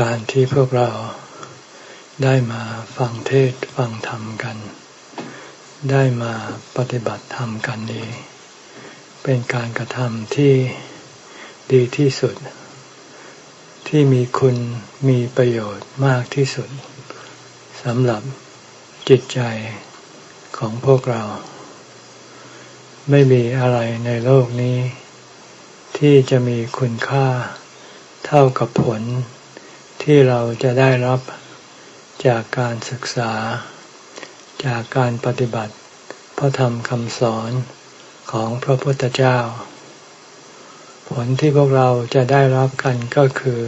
การที่พวกเราได้มาฟังเทศฟังธรรมกัน ได้มาปฏิบัติธรรมกันนี้ เป็นการกระทำที่ดีที่สุด ที่มีคุณมีประโยชน์มากที่สุดสำหรับจิตใจของพวกเรา ไม่มีอะไรในโลกนี้ ที่จะมีคุณค่าเท่ากับผล ที่เราจะได้รับจากการศึกษา จากการปฏิบัติ พระธรรมคำสอนของพระพุทธเจ้า ผลที่พวกเราจะได้รับกันก็คือ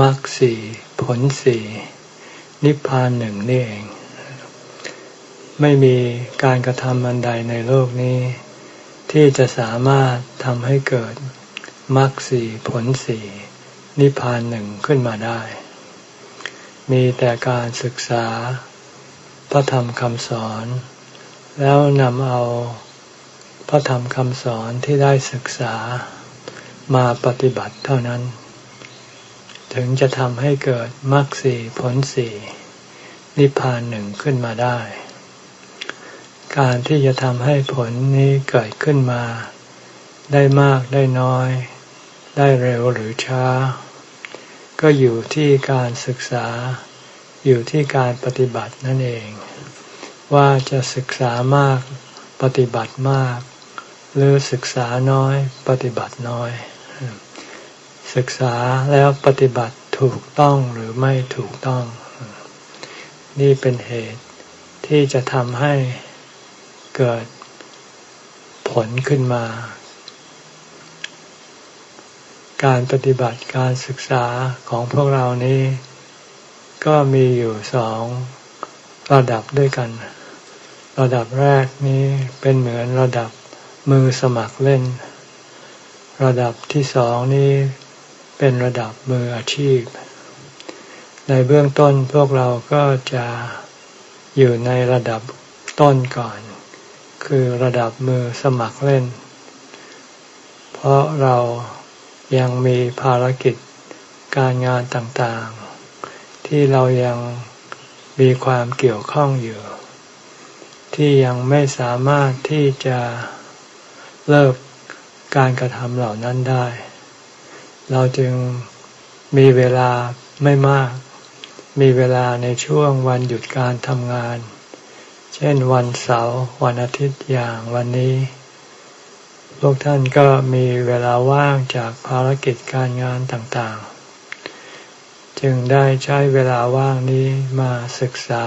มรรคสี่ผลสี่นิพพานหนึ่งนี่เอง ไม่มีการกระทำอันใดในโลกนี้ ที่จะสามารถทำให้เกิดมรรคสี่ผลสี่ นิพพานหนึ่งขึ้นมาได้ มีแต่การศึกษาพระธรรมคำสอน แล้วนำเอาพระธรรมคำสอนที่ได้ศึกษามาปฏิบัติเท่านั้น ถึงจะทำให้เกิดมรรคสี่ผลสี่นิพพานหนึ่งขึ้นมาได้ การที่จะทำให้ผลนี้เกิดขึ้นมา ได้มากได้น้อย ได้เร็วหรือช้า ก็อยู่ที่การศึกษาอยู่ที่การปฏิบัตินั่นเอง ว่าจะศึกษามากปฏิบัติมาก หรือศึกษาน้อยปฏิบัติน้อย ศึกษาแล้วปฏิบัติถูกต้องหรือไม่ถูกต้อง นี่เป็นเหตุที่จะทำให้เกิดผลขึ้นมา การปฏิบัติการศึกษาของพวกเรานี้ ก็มีอยู่สองระดับด้วยกัน ระดับแรกนี้เป็นเหมือนระดับมือสมัครเล่น ระดับที่สองนี้เป็นระดับมืออาชีพ ในเบื้องต้นพวกเราก็จะอยู่ในระดับต้นก่อน คือระดับมือสมัครเล่น เพราะเรา ยังมีภารกิจการงานต่างๆ ที่เรายังมีความเกี่ยวข้องอยู่ ที่ยังไม่สามารถที่จะเลิกการกระทำเหล่านั้นได้ เราจึงมีเวลาไม่มาก มีเวลาในช่วงวันหยุดการทำงาน เช่นวันเสาร์วันอาทิตย์อย่างวันนี้ พวกท่านก็มีเวลาว่างจากภารกิจการงานต่างๆ จึงได้ใช้เวลาว่างนี้มาศึกษา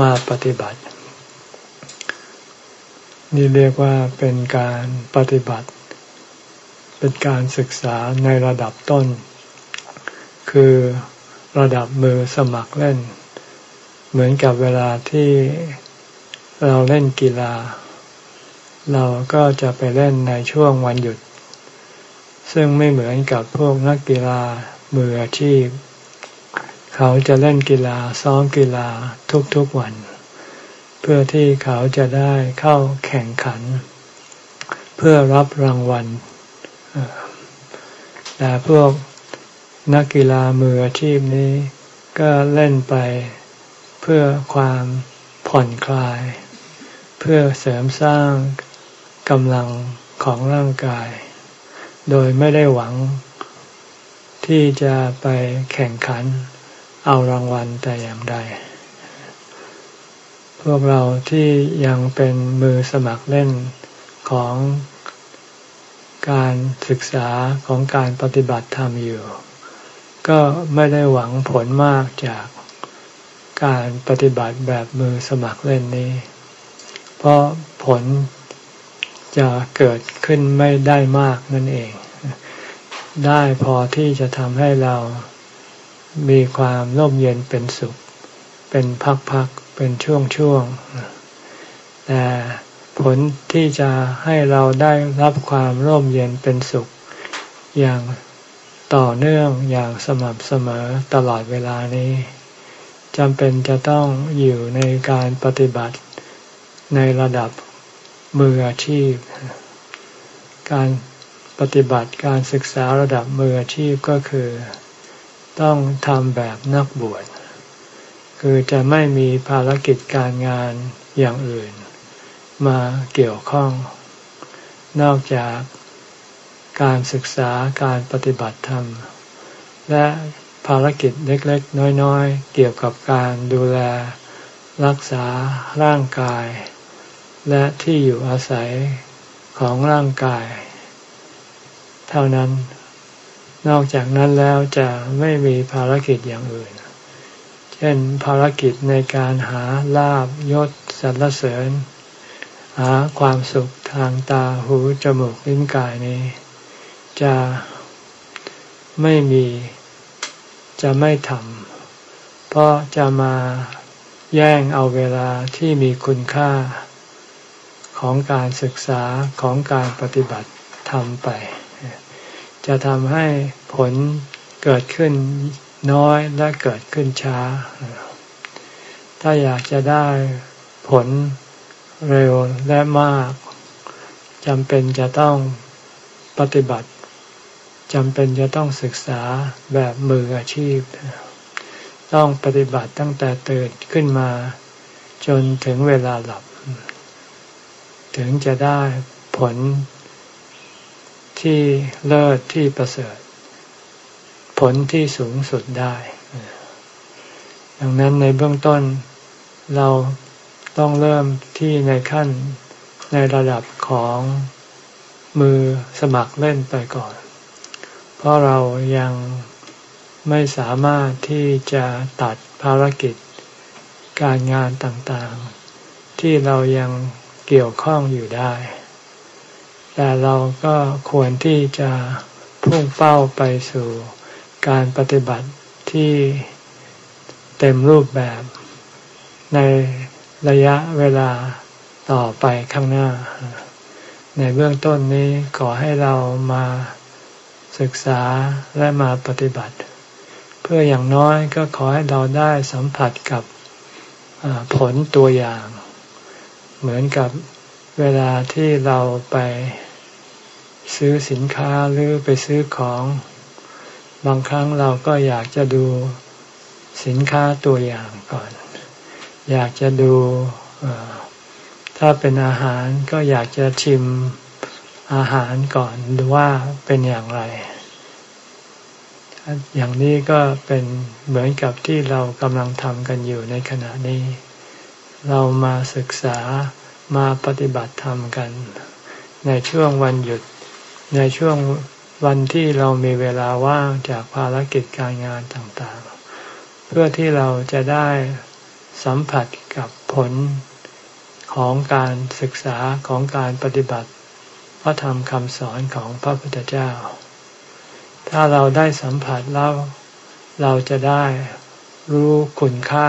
มาปฏิบัติ นี่เรียกว่าเป็นการปฏิบัติ เป็นการศึกษาในระดับต้น คือระดับมือสมัครเล่น เหมือนกับเวลาที่เราเล่นกีฬา เราก็จะไปเล่นในช่วงวันหยุด ซึ่งไม่เหมือนกับพวกนักกีฬามืออาชีพ เขาจะเล่นกีฬาซ้อมกีฬาทุกๆวัน เพื่อที่เขาจะได้เข้าแข่งขัน เพื่อรับรางวัลแต่พวกนักกีฬามืออาชีพนี้ ก็เล่นไปเพื่อความผ่อนคลาย เพื่อเสริมสร้าง กำลังของร่างกาย โดยไม่ได้หวัง ที่จะไปแข่งขัน เอารางวัลแต่อย่างใด พวกเราที่ยังเป็นมือสมัครเล่นของการศึกษาของการปฏิบัติธรรมอยู่ ก็ไม่ได้หวังผลมากจากการปฏิบัติแบบมือสมัครเล่นนี้ เพราะผล จะเกิดขึ้นไม่ได้มากนั่นเอง ได้พอที่จะทำให้เรามีความร่มเย็นเป็นสุข เป็นพักๆเป็นช่วงๆแต่ผลที่จะให้เราได้รับความร่มเย็นเป็นสุข อย่างต่อเนื่องอย่างสม่ำเสมอตลอดเวลานี้จำเป็นจะต้องอยู่ในการปฏิบัติในระดับ มืออาชีพ การปฏิบัติการศึกษาระดับมืออาชีพก็คือ ต้องทำแบบนักบวช คือจะไม่มีภารกิจการงานอย่างอื่น มาเกี่ยวข้อง นอกจากการศึกษาการปฏิบัติธรรม และภารกิจเล็กๆ น้อยๆ เกี่ยวกับการดูแลรักษาร่างกาย และที่อยู่อาศัยของร่างกาย เท่านั้น นอกจากนั้นแล้วจะไม่มีภารกิจอย่างอื่น เช่นภารกิจในการหาลาบยศสรรเสริญ หาความสุขทางตาหูจมูกลิ้นกายนี้ จะไม่มีจะไม่ทำเพราะจะมาแย่งเอาเวลาที่มีคุณค่า ของการศึกษาของการปฏิบัติทำไป จะทำให้ผลเกิดขึ้นน้อยและเกิดขึ้นช้า ถ้าอยากจะได้ผลเร็วและมากจำเป็นจะต้องปฏิบัติจำเป็นจะต้องศึกษาแบบมืออาชีพ ต้องปฏิบัติตั้งแต่ตื่นขึ้นมา จนถึงเวลาหลับ ถึงจะได้ผลที่เลิศที่ประเสริฐ ผลที่สูงสุดได้ ดังนั้นในเบื้องต้นเราต้องเริ่มที่ในขั้นในระดับของมือสมัครเล่นไปก่อน เพราะเรายังไม่สามารถที่จะตัดภารกิจการงานต่างๆ ที่เรายัง เกี่ยวข้องอยู่ได้ แต่เราก็ควรที่จะพุ่งเป้าไปสู่การปฏิบัติที่เต็มรูปแบบในระยะเวลาต่อไปข้างหน้า ในเบื้องต้นนี้ขอให้เรามาศึกษาและมาปฏิบัติ เพื่ออย่างน้อยก็ขอให้เราได้สัมผัสกับผลตัวอย่าง เหมือนกับเวลาที่เราไปซื้อสินค้าหรือไปซื้อของ บางครั้งเราก็อยากจะดูสินค้าตัวอย่างก่อน อยากจะดูถ้าเป็นอาหารก็อยากจะชิมอาหารก่อนดูว่าเป็นอย่างไร อย่างนี้ก็เป็นเหมือนกับที่เรากำลังทำกันอยู่ในขณะนี้ เรามาศึกษามาปฏิบัติธรรมกัน ในช่วงวันหยุด ในช่วงวันที่เรามีเวลาว่างจากภารกิจการงานต่างๆ เพื่อที่เราจะได้สัมผัสกับผลของการศึกษาของการปฏิบัติ พระธรรมคำสอนของพระพุทธเจ้า ถ้าเราได้สัมผัสแล้วเราจะได้รู้คุณค่า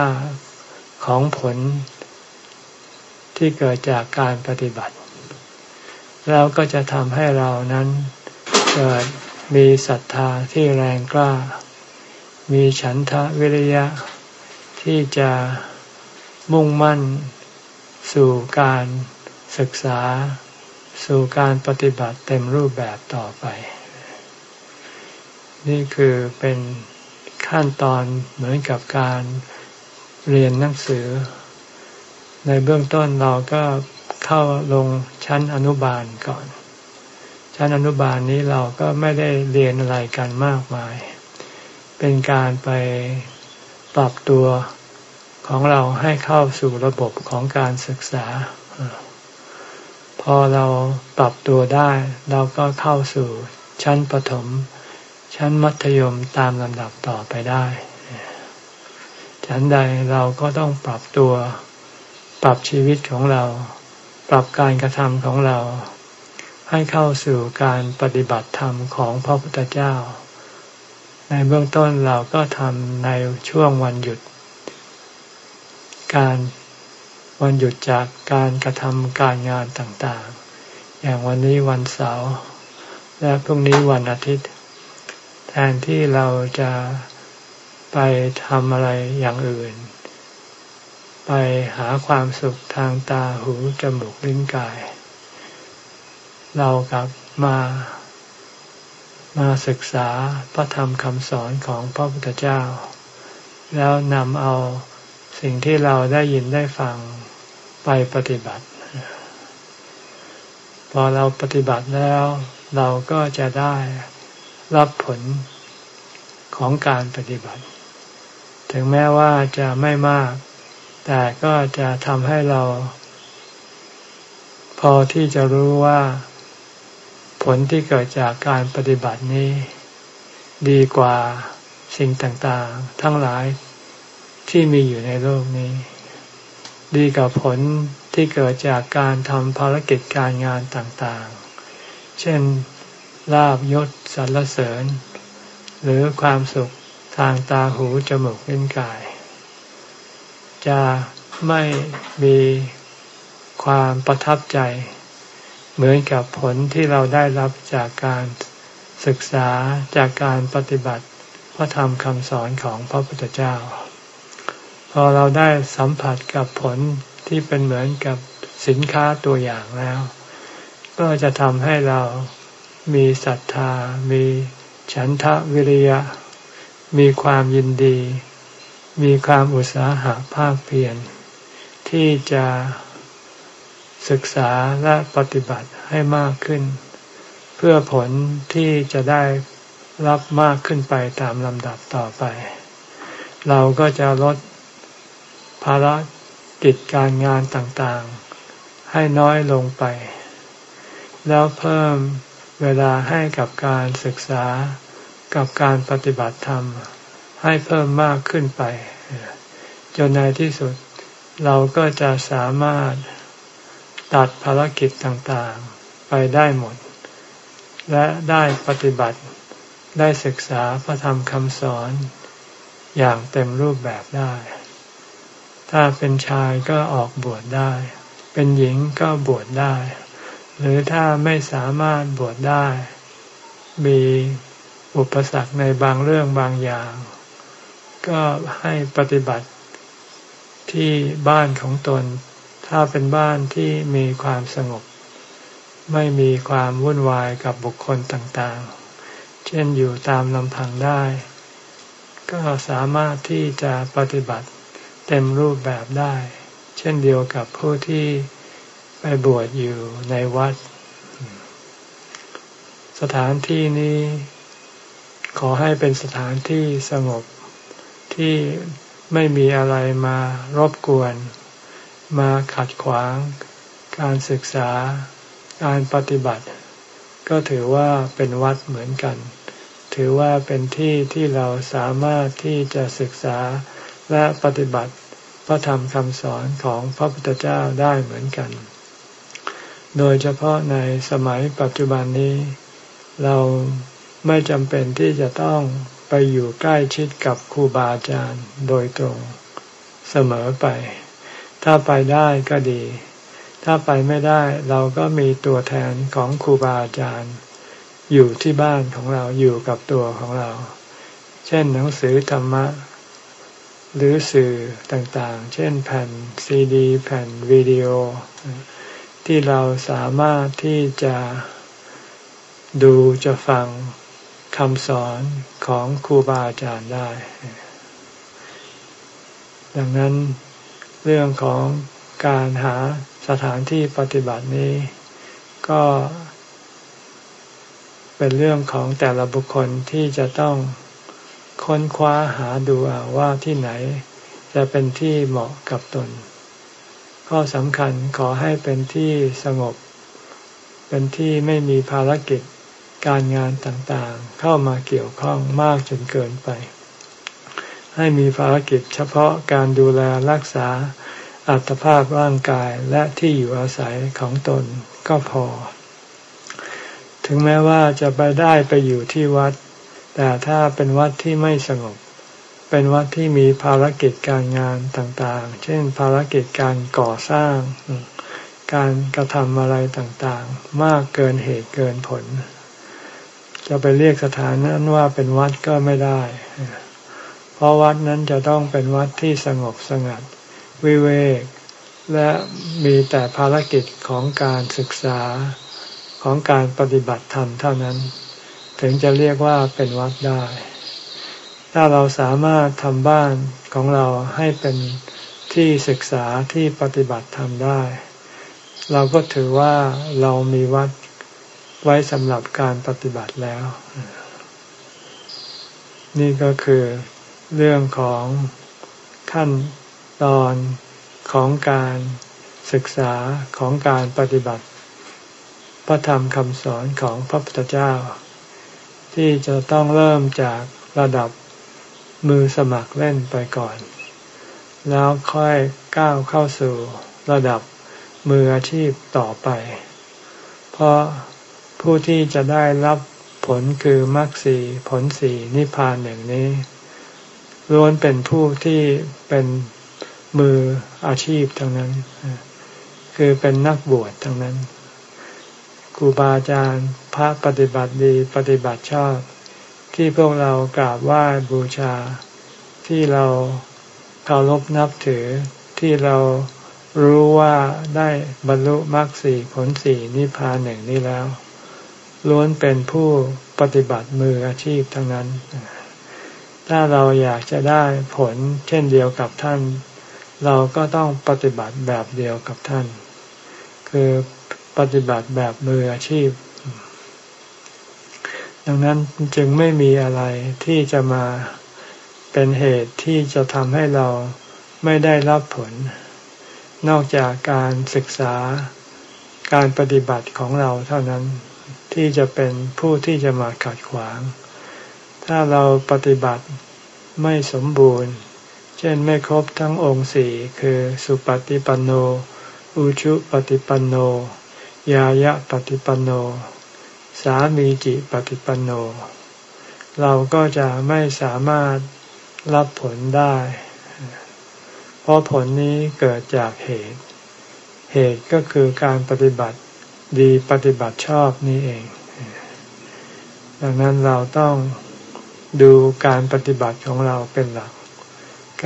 ของผล ที่เกิดจากการปฏิบัติ แล้วก็จะทำให้เรานั้นเกิดมีศรัทธาที่แรงกล้า มีฉันทะวิริยะ ที่จะมุ่งมั่น สู่การศึกษา สู่การปฏิบัติเต็มรูปแบบต่อไป นี่คือเป็นขั้นตอนเหมือนกับการเรียนหนังสือ ในเบื้องต้นเราก็เข้าลงชั้นอนุบาลก่อน ชั้นอนุบาลนี้เราก็ไม่ได้เรียนอะไรกันมากมาย เป็นการไปปรับตัวของเราให้เข้าสู่ระบบของการศึกษา พอเราปรับตัวได้ เราก็เข้าสู่ชั้นประถม ชั้นมัธยมตามลำดับต่อไปได้ ชั้นใดเราก็ต้องปรับตัว ปรับชีวิตของเรา ปรับการกระทำของเรา ให้เข้าสู่การปฏิบัติธรรมของพระพุทธเจ้า ในเบื้องต้นเราก็ทำในช่วงวันหยุด การวันหยุดจากการกระทำการงานต่างๆ อย่างวันนี้วันเสาร์และพรุ่งนี้วันอาทิตย์ แทนที่เราจะไปทำอะไรอย่างอื่น ไปหาความสุขทางตาหูจมูกลิ้นกาย เรากลับมามาศึกษาพระธรรมคำสอนของพระพุทธเจ้า แล้วนำเอาสิ่งที่เราได้ยินได้ฟังไปปฏิบัติ พอเราปฏิบัติแล้วเราก็จะได้รับผลของการปฏิบัติ ถึงแม้ว่าจะไม่มาก แต่ก็จะทำให้เรา พอที่จะรู้ว่า ผลที่เกิดจากการปฏิบัตินี้ ดีกว่าสิ่งต่างๆ ทั้งหลายที่มีอยู่ในโลกนี้ ดีกับผลที่เกิดจากการทำภารกิจการงานต่างๆ เช่นลาบยศสรรเสริญ หรือความสุขทางตาหูจมูกลิ้นกาย จะไม่มีความประทับใจ เหมือนกับผลที่เราได้รับจากการศึกษาจากการปฏิบัติพระธรรมคำสอนของพระพุทธเจ้า พอเราได้สัมผัสกับผลที่เป็นเหมือนกับสินค้าตัวอย่างแล้ว ก็จะทำให้เรามีศรัทธา มีฉันทะวิริยะ มีความยินดี มีความอุตสาหะภาคเพียรที่จะศึกษาและปฏิบัติให้มากขึ้น เพื่อผลที่จะได้รับมากขึ้นไปตามลำดับต่อไป เราก็จะลดภาระกิจการงานต่างๆ ให้น้อยลงไป แล้วเพิ่มเวลาให้กับการศึกษากับการปฏิบัติธรรม ให้เพิ่มมากขึ้นไป จนในที่สุด เราก็จะสามารถตัดภารกิจต่างๆไปได้หมด และได้ปฏิบัติได้ศึกษาพระธรรมคำสอนอย่างเต็มรูปแบบได้ ถ้าเป็นชายก็ออกบวชได้ เป็นหญิงก็บวชได้ หรือถ้าไม่สามารถบวชได้ มีอุปสรรคในบางเรื่องบางอย่าง ก็ให้ปฏิบัติที่บ้านของตน ถ้าเป็นบ้านที่มีความสงบ ไม่มีความวุ่นวายกับบุคคลต่างๆ เช่นอยู่ตามลำพังได้ ก็สามารถที่จะปฏิบัติเต็มรูปแบบได้ เช่นเดียวกับผู้ที่ไปบวชอยู่ในวัด สถานที่นี้ขอให้เป็นสถานที่สงบ ที่ไม่มีอะไรมารบกวน มาขัดขวาง การศึกษา การปฏิบัติ ก็ถือว่าเป็นวัดเหมือนกัน ถือว่าเป็นที่ที่เราสามารถที่จะศึกษาและปฏิบัติพระธรรมคำสอนของพระพุทธเจ้าได้เหมือนกัน โดยเฉพาะในสมัยปัจจุบันนี้ เราไม่จำเป็นที่จะต้อง ไปอยู่ใกล้ชิดกับครูบาอาจารย์โดยตรงเสมอไป ถ้าไปได้ก็ดี ถ้าไปไม่ได้เราก็มีตัวแทนของครูบาอาจารย์ อยู่ที่บ้านของเราอยู่กับตัวของเรา เช่นหนังสือธรรมะ หรือสื่อต่างๆ เช่นแผ่นซีดี แผ่นวิดีโอ ที่เราสามารถที่จะดูจะฟัง คำสอนของครูบาอาจารย์ได้ ดังนั้นเรื่องของการหาสถานที่ปฏิบัตินี้ ก็ เป็นเรื่องของแต่ละบุคคลที่จะต้องค้นคว้าหาดูว่าที่ไหน จะเป็นที่เหมาะกับตน ข้อสำคัญขอให้เป็นที่สงบ เป็นที่ไม่มีภารกิจ การงานต่างๆ เข้ามาเกี่ยวข้องมากจนเกินไป ให้มีภารกิจเฉพาะการดูแลรักษาอัตภาพร่างกายและที่อยู่อาศัยของตนก็พอ ถึงแม้ว่าจะไปได้ไปอยู่ที่วัด แต่ถ้าเป็นวัดที่ไม่สงบ เป็นวัดที่มีภารกิจการงานต่างๆ เช่นภารกิจการก่อสร้าง การกระทำอะไรต่างๆ มากเกินเหตุเกินผล จะไปเรียกสถานนั้นว่าเป็นวัดก็ไม่ได้ เพราะวัดนั้นจะต้องเป็นวัดที่สงบสงัด วิเวก และมีแต่ภารกิจของการศึกษาของการปฏิบัติธรรมเท่านั้น ถึงจะเรียกว่าเป็นวัดได้ ถ้าเราสามารถทำบ้านของเราให้เป็นที่ศึกษาที่ปฏิบัติทำได้ เราก็ถือว่าเรามีวัด ไว้สำหรับการปฏิบัติแล้ว นี่ก็คือเรื่องของขั้นตอนของการศึกษาของการปฏิบัติ พระธรรมคำสอนของพระพุทธเจ้า ที่จะต้องเริ่มจากระดับมือสมัครเล่นไปก่อน แล้วค่อยก้าวเข้าสู่ระดับมืออาชีพต่อไป เพราะ ผู้ที่จะได้รับผลคือมรรคสีผลสีนิพพานหนึ่งนี้ล้วนเป็นผู้ที่เป็นมืออาชีพทั้งนั้น คือเป็นนักบวชทั้งนั้นครูบาอาจารย์พระปฏิบัติดีปฏิบัติชอบ ที่พวกเรากราบไหว้บูชา ที่เราเคารพนับถือที่เรารู้ว่าได้บรรลุมรรคสี่ผลสี่นิพพานหนึ่งนี้แล้ว ล้วนเป็นผู้ปฏิบัติมืออาชีพทั้งนั้น ถ้าเราอยากจะได้ผลเช่นเดียวกับท่าน เราก็ต้องปฏิบัติแบบเดียวกับท่าน คือปฏิบัติแบบมืออาชีพ ดังนั้นจึงไม่มีอะไรที่จะมาเป็นเหตุที่จะทำให้เราไม่ได้รับผล นอกจากการศึกษาการปฏิบัติของเราเท่านั้น ที่จะเป็นผู้ที่จะมาขัดขวาง ถ้าเราปฏิบัติไม่สมบูรณ์ เช่นไม่ครบทั้งองค์สี่คือสุปฏิปันโน อุชุปฏิปันโน ยายะปฏิปันโน สามีจิปฏิปันโน เราก็จะไม่สามารถรับผลได้ เพราะผลนี้เกิดจากเหตุ เหตุก็คือการปฏิบัติ ดีปฏิบัติชอบนี่เอง ดังนั้นเราต้องดูการปฏิบัติของเราเป็นหลัก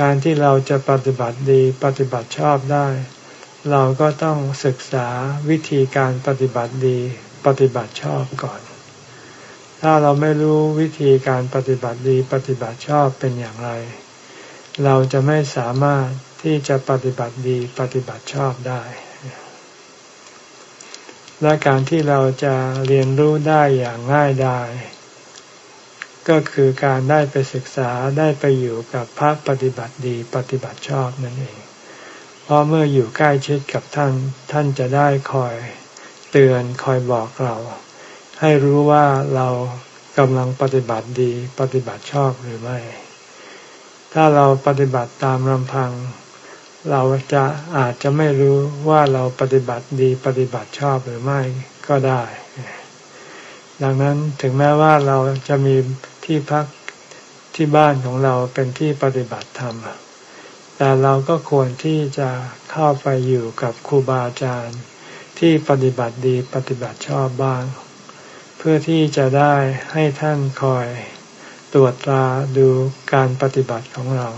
การที่เราจะปฏิบัติดีปฏิบัติชอบได้ เราก็ต้องศึกษาวิธีการปฏิบัติดีปฏิบัติชอบก่อน ถ้าเราไม่รู้วิธีการปฏิบัติดีปฏิบัติชอบเป็นอย่างไร เราจะไม่สามารถที่จะปฏิบัติดีปฏิบัติชอบได้ และการที่เราจะเรียนรู้ได้อย่างง่ายดายก็คือการได้ไปศึกษาได้ไปอยู่กับพระปฏิบัติดีปฏิบัติชอบนั่นเอง เพราะเมื่ออยู่ใกล้ชิดกับท่าน ท่านจะได้คอยเตือนคอยบอกเรา ให้รู้ว่าเรากำลังปฏิบัติดีปฏิบัติชอบหรือไม่ ถ้าเราปฏิบัติตามลำพัง เราจะอาจจะไม่รู้ว่าเราปฏิบัติดีปฏิบัติชอบหรือไม่ก็ได้ ดังนั้นถึงแม้ว่าเราจะมีที่พักที่บ้านของเราเป็นที่ปฏิบัติธรรม แต่เราก็ควรที่จะเข้าไปอยู่กับครูบาอาจารย์ที่ปฏิบัติดีปฏิบัติชอบบ้าง เพื่อที่จะได้ให้ท่านคอยตรวจตราดูการปฏิบัติของเรา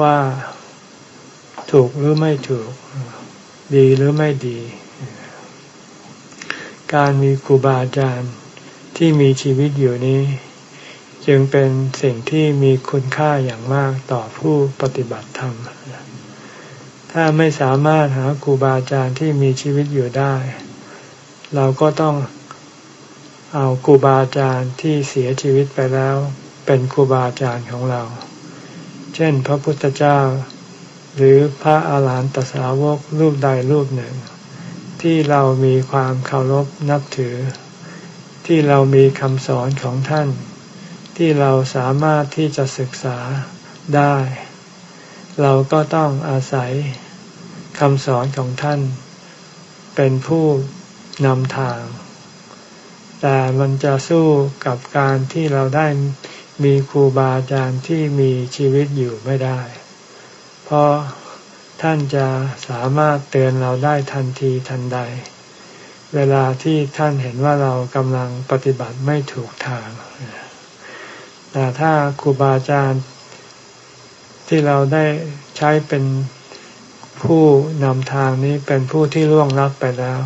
ว่า ถูกหรือไม่ถูก ดีหรือไม่ดี การมีครูบาอาจารย์ที่มีชีวิตอยู่นี้ จึงเป็นสิ่งที่มีคุณค่าอย่างมากต่อผู้ปฏิบัติธรรม ถ้าไม่สามารถหาครูบาอาจารย์ที่มีชีวิตอยู่ได้ เราก็ต้องเอาครูบาอาจารย์ที่เสียชีวิตไปแล้ว เป็นครูบาอาจารย์ของเรา เช่น พระพุทธเจ้า หรือพระอาหารหันตสาวกรูปใดรูปหนึ่ง ที่เรามีความเคารพนับถือ ที่เรามีคำสอนของท่าน ที่เราสามารถที่จะศึกษาได้ เราก็ต้องอาศัยคำสอนของท่าน เป็นผู้นำทาง แต่มันจะสู้กับการที่เราได้มีครูบาอาจารย์ที่มีชีวิตอยู่ไม่ได้ เพราะท่านจะสามารถเตือนเราได้ทันทีทันใด เวลาที่ท่านเห็นว่าเรากำลังปฏิบัติไม่ถูกทาง แต่ถ้าครูบาอาจารย์ที่เราได้ใช้เป็นผู้นำทางนี้เป็นผู้ที่ล่วงลับไปแล้ว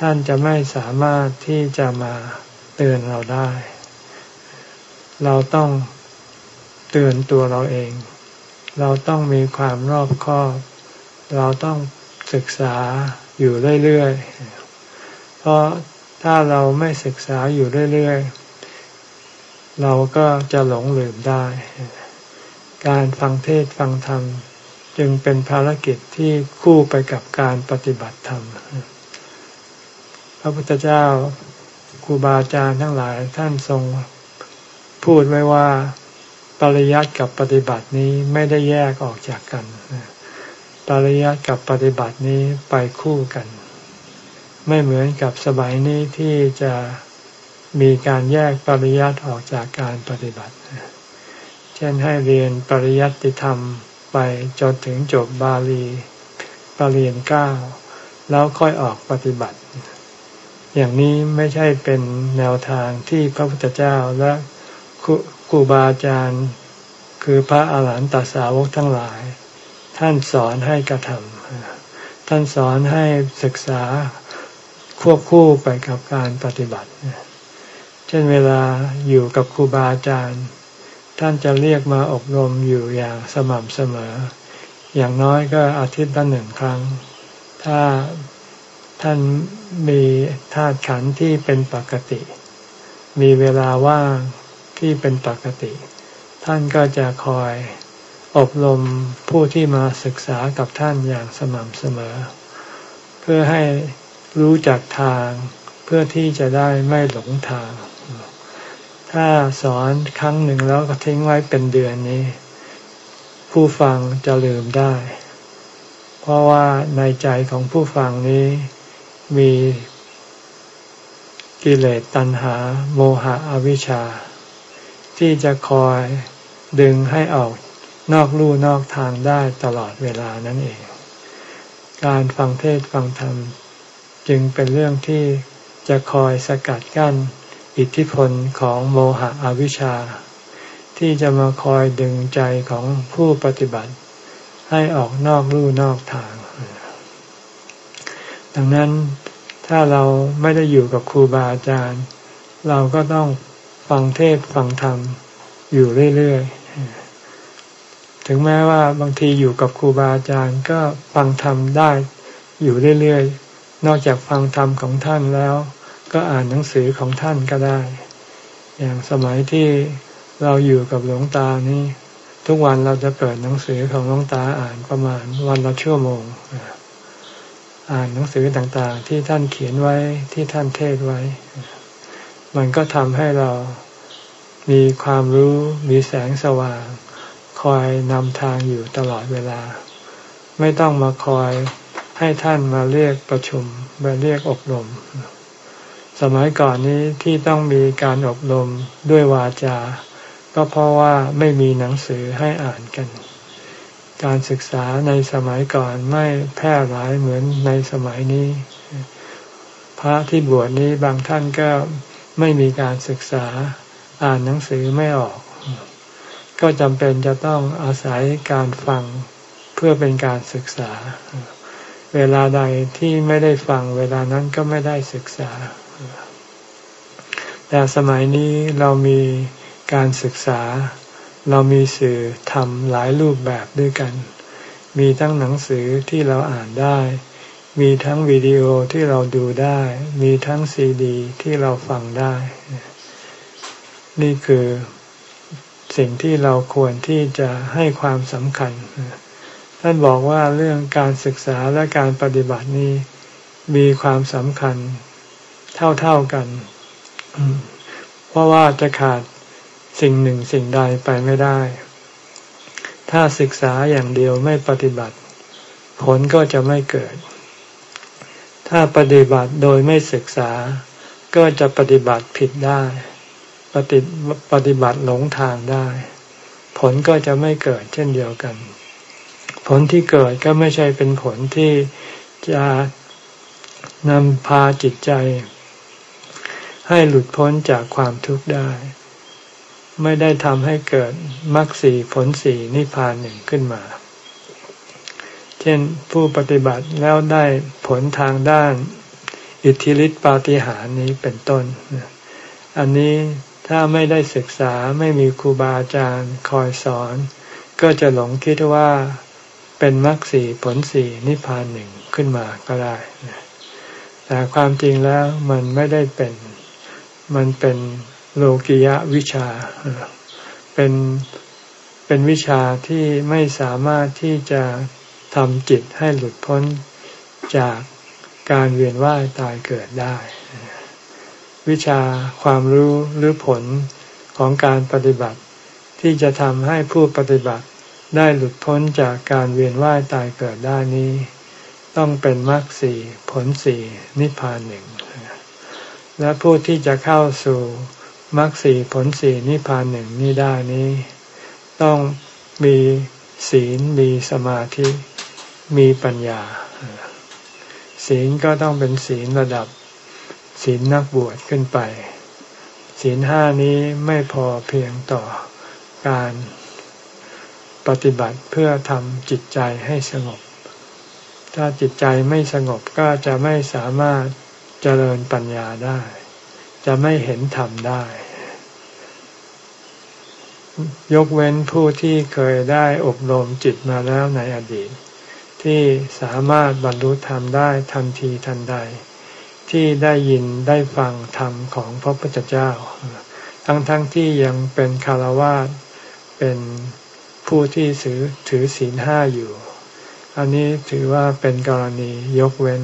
ท่านจะไม่สามารถที่จะมาเตือนเราได้ เราต้องเตือนตัวเราเอง เราต้องมีความรอบคอบ เราต้องศึกษาอยู่เรื่อยๆ เพราะถ้าเราไม่ศึกษาอยู่เรื่อยๆ เราก็จะหลงลืมได้ การฟังเทศฟังธรรม จึงเป็นภารกิจที่คู่ไปกับการปฏิบัติธรรม พระพุทธเจ้าครูบาอาจารย์ทั้งหลายท่านทรงพูดไว้ว่า ปริยัติกับปฏิบัตินี้ไม่ได้แยกออกจากกัน ปริยัติกับปฏิบัตินี้ไปคู่กัน ไม่เหมือนกับสมัยนี้ที่จะมีการแยกปริยัติออกจากการปฏิบัติ เช่นให้เรียนปริยัติธรรมไปจนถึงจบบาลีปรริญญาเก้าแล้วค่อยออกปฏิบัติ อย่างนี้ไม่ใช่เป็นแนวทางที่พระพุทธเจ้าและค รูบาอาจารย์ คือพระอาหารหันตสาวกทั้งหลาย ท่านสอนให้กระทำท่านสอนให้ศึกษาควบคู่ไปกับการปฏิบัติ เช่นเวลาอยู่กับครูบาอาจารย์ ท่านจะเรียกมาอบรมอยู่อย่างสม่ำเสมอ อย่างน้อยก็อาทิตย์ละหนึ่งครั้ง ถ้าท่านมีธาตุขันธ์ที่เป็นปกติ มีเวลาว่าง ที่เป็นปกติ ท่านก็จะคอยอบรมผู้ที่มาศึกษากับท่านอย่างสม่ำเสมอ เพื่อให้รู้จักทาง เพื่อที่จะได้ไม่หลงทาง ถ้าสอนครั้งหนึ่งแล้วก็ทิ้งไว้เป็นเดือนนี้ ผู้ฟังจะลืมได้ เพราะว่าในใจของผู้ฟังนี้มีกิเลสตัณหา โมหะอวิชชา ที่จะคอยดึงให้ออกนอกลู่นอกทางได้ตลอดเวลานั่นเอง การฟังเทศฟังธรรม จึงเป็นเรื่องที่จะคอยสกัดกั้นอิทธิพลของโมหะอวิชชา ที่จะมาคอยดึงใจของผู้ปฏิบัติ ให้ออกนอกลู่นอกทาง ดังนั้นถ้าเราไม่ได้อยู่กับครูบาอาจารย์ เราก็ต้อง ฟังเทศฟังธรรมอยู่เรื่อยๆ ถึงแม้ว่าบางทีอยู่กับครูบาอาจารย์ก็ฟังธรรมได้อยู่เรื่อยๆ นอกจากฟังธรรมของท่านแล้ว ก็อ่านหนังสือของท่านก็ได้ อย่างสมัยที่เราอยู่กับหลวงตานี่ทุกวันเราจะเปิดหนังสือของหลวงตาอ่านประมาณวันละชั่วโมง อ่านหนังสือต่างๆ ที่ท่านเขียนไว้ที่ท่านเทศไว้ มันก็ทำให้เรามีความรู้มีแสงสว่าง คอยนำทางอยู่ตลอดเวลา ไม่ต้องมาคอยให้ท่านมาเรียกประชุมมาเรียกอบรม สมัยก่อนนี้ที่ต้องมีการอบรมด้วยวาจา ก็เพราะว่าไม่มีหนังสือให้อ่านกัน การศึกษาในสมัยก่อนไม่แพร่หลายเหมือนในสมัยนี้ พระที่บวชนี้บางท่านก็ ไม่มีการศึกษาอ่านหนังสือไม่ออก ก็จำเป็นจะต้องอาศัยการฟังเพื่อเป็นการศึกษา เวลาใดที่ไม่ได้ฟังเวลานั้นก็ไม่ได้ศึกษา แต่สมัยนี้เรามีการศึกษา เรามีสื่อทำหลายรูปแบบด้วยกัน มีทั้งหนังสือที่เราอ่านได้ มีทั้งวิดีโอที่เราดูได้ มีทั้งซีดี ที่เราฟังได้ นี่คือสิ่งที่เราควรที่จะให้ความสำคัญ ท่านบอกว่าเรื่องการศึกษาและการปฏิบัตินี้มีความสำคัญเท่าๆกัน เพราะว่าจะขาดสิ่งหนึ่งสิ่งใดไปไม่ได้ ถ้าศึกษาอย่างเดียวไม่ปฏิบัติ ผลก็จะไม่เกิด ถ้าปฏิบัติโดยไม่ศึกษา ก็จะปฏิบัติผิดได้ ปฏิปฏิบัติหลงทางได้ ผลก็จะไม่เกิดเช่นเดียวกัน ผลที่เกิดก็ไม่ใช่เป็นผลที่จะนำพาจิตใจ ให้หลุดพ้นจากความทุกข์ได้ ไม่ได้ทำให้เกิดมรรคสีผลสีนิพพานหนึ่งขึ้นมา เช่นผู้ปฏิบัติแล้วได้ผลทางด้าน อิทธิฤทธิปาฏิหาริย์นี้เป็นต้น อันนี้ถ้าไม่ได้ศึกษาไม่มีครูบาอาจารย์คอยสอน ก็จะหลงคิดว่าเป็นมรรคสีผลสีนิพพานหนึ่งขึ้นมาก็ได้ แต่ความจริงแล้วมันไม่ได้เป็น มันเป็นโลกิยะวิชา เป็น เป็นวิชาที่ไม่สามารถที่จะ ทำจิตให้หลุดพ้นจากการเวียนว่ายตายเกิดได้ วิชาความรู้หรือผลของการปฏิบัติ ที่จะทำให้ผู้ปฏิบัติได้หลุดพ้นจากการเวียนว่ายตายเกิดได้นี้ ต้องเป็นมรรคสี่ผลสี่นิพพานหนึ่งและผู้ที่จะเข้าสู่มรรคสี่ผลสี่นิพพานหนึ่งนี้ได้นี้ ต้องมีศีลมีสมาธิ มีปัญญา ศีลก็ต้องเป็นศีลระดับ ศีลนักบวชขึ้นไป ศีลห้านี้ไม่พอเพียงต่อการปฏิบัติเพื่อทำจิตใจให้สงบ ถ้าจิตใจไม่สงบก็จะไม่สามารถเจริญปัญญาได้ จะไม่เห็นธรรมได้ ยกเว้นผู้ที่เคยได้อบรมจิตมาแล้วในอดีต ที่สามารถบรรลุธรรมได้ทันทีทันใด ที่ได้ยินได้ฟังธรรมของพระพุทธเจ้า ทั้งๆทที่ยังเป็นคารวะเป็นผู้ที่ถือถือศีลห้าอยู่ อันนี้ถือว่าเป็นกรณียกเว้น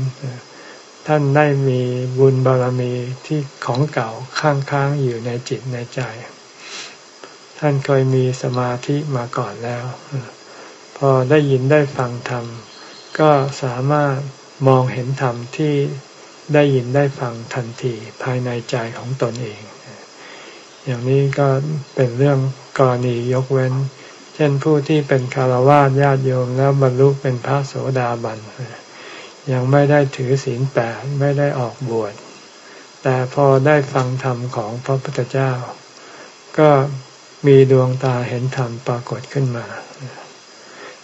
ท่านได้มีบุญบารมีที่ของเก่าค้างค้างอยู่ในจิตในใจ ท่านเคยมีสมาธิมาก่อนแล้วพอได้ยินได้ฟังธรรม ก็สามารถมองเห็นธรรมที่ได้ยินได้ฟังทันทีภายในใจของตนเอง อย่างนี้ก็เป็นเรื่องกรณียกเว้น เช่นผู้ที่เป็นคารวะญาติโยมแล้วบรรลุเป็นพระโสดาบันยังไม่ได้ถือศีลแปดไม่ได้ออกบวช แต่พอได้ฟังธรรมของพระพุทธเจ้า ก็มีดวงตาเห็นธรรมปรากฏขึ้นมา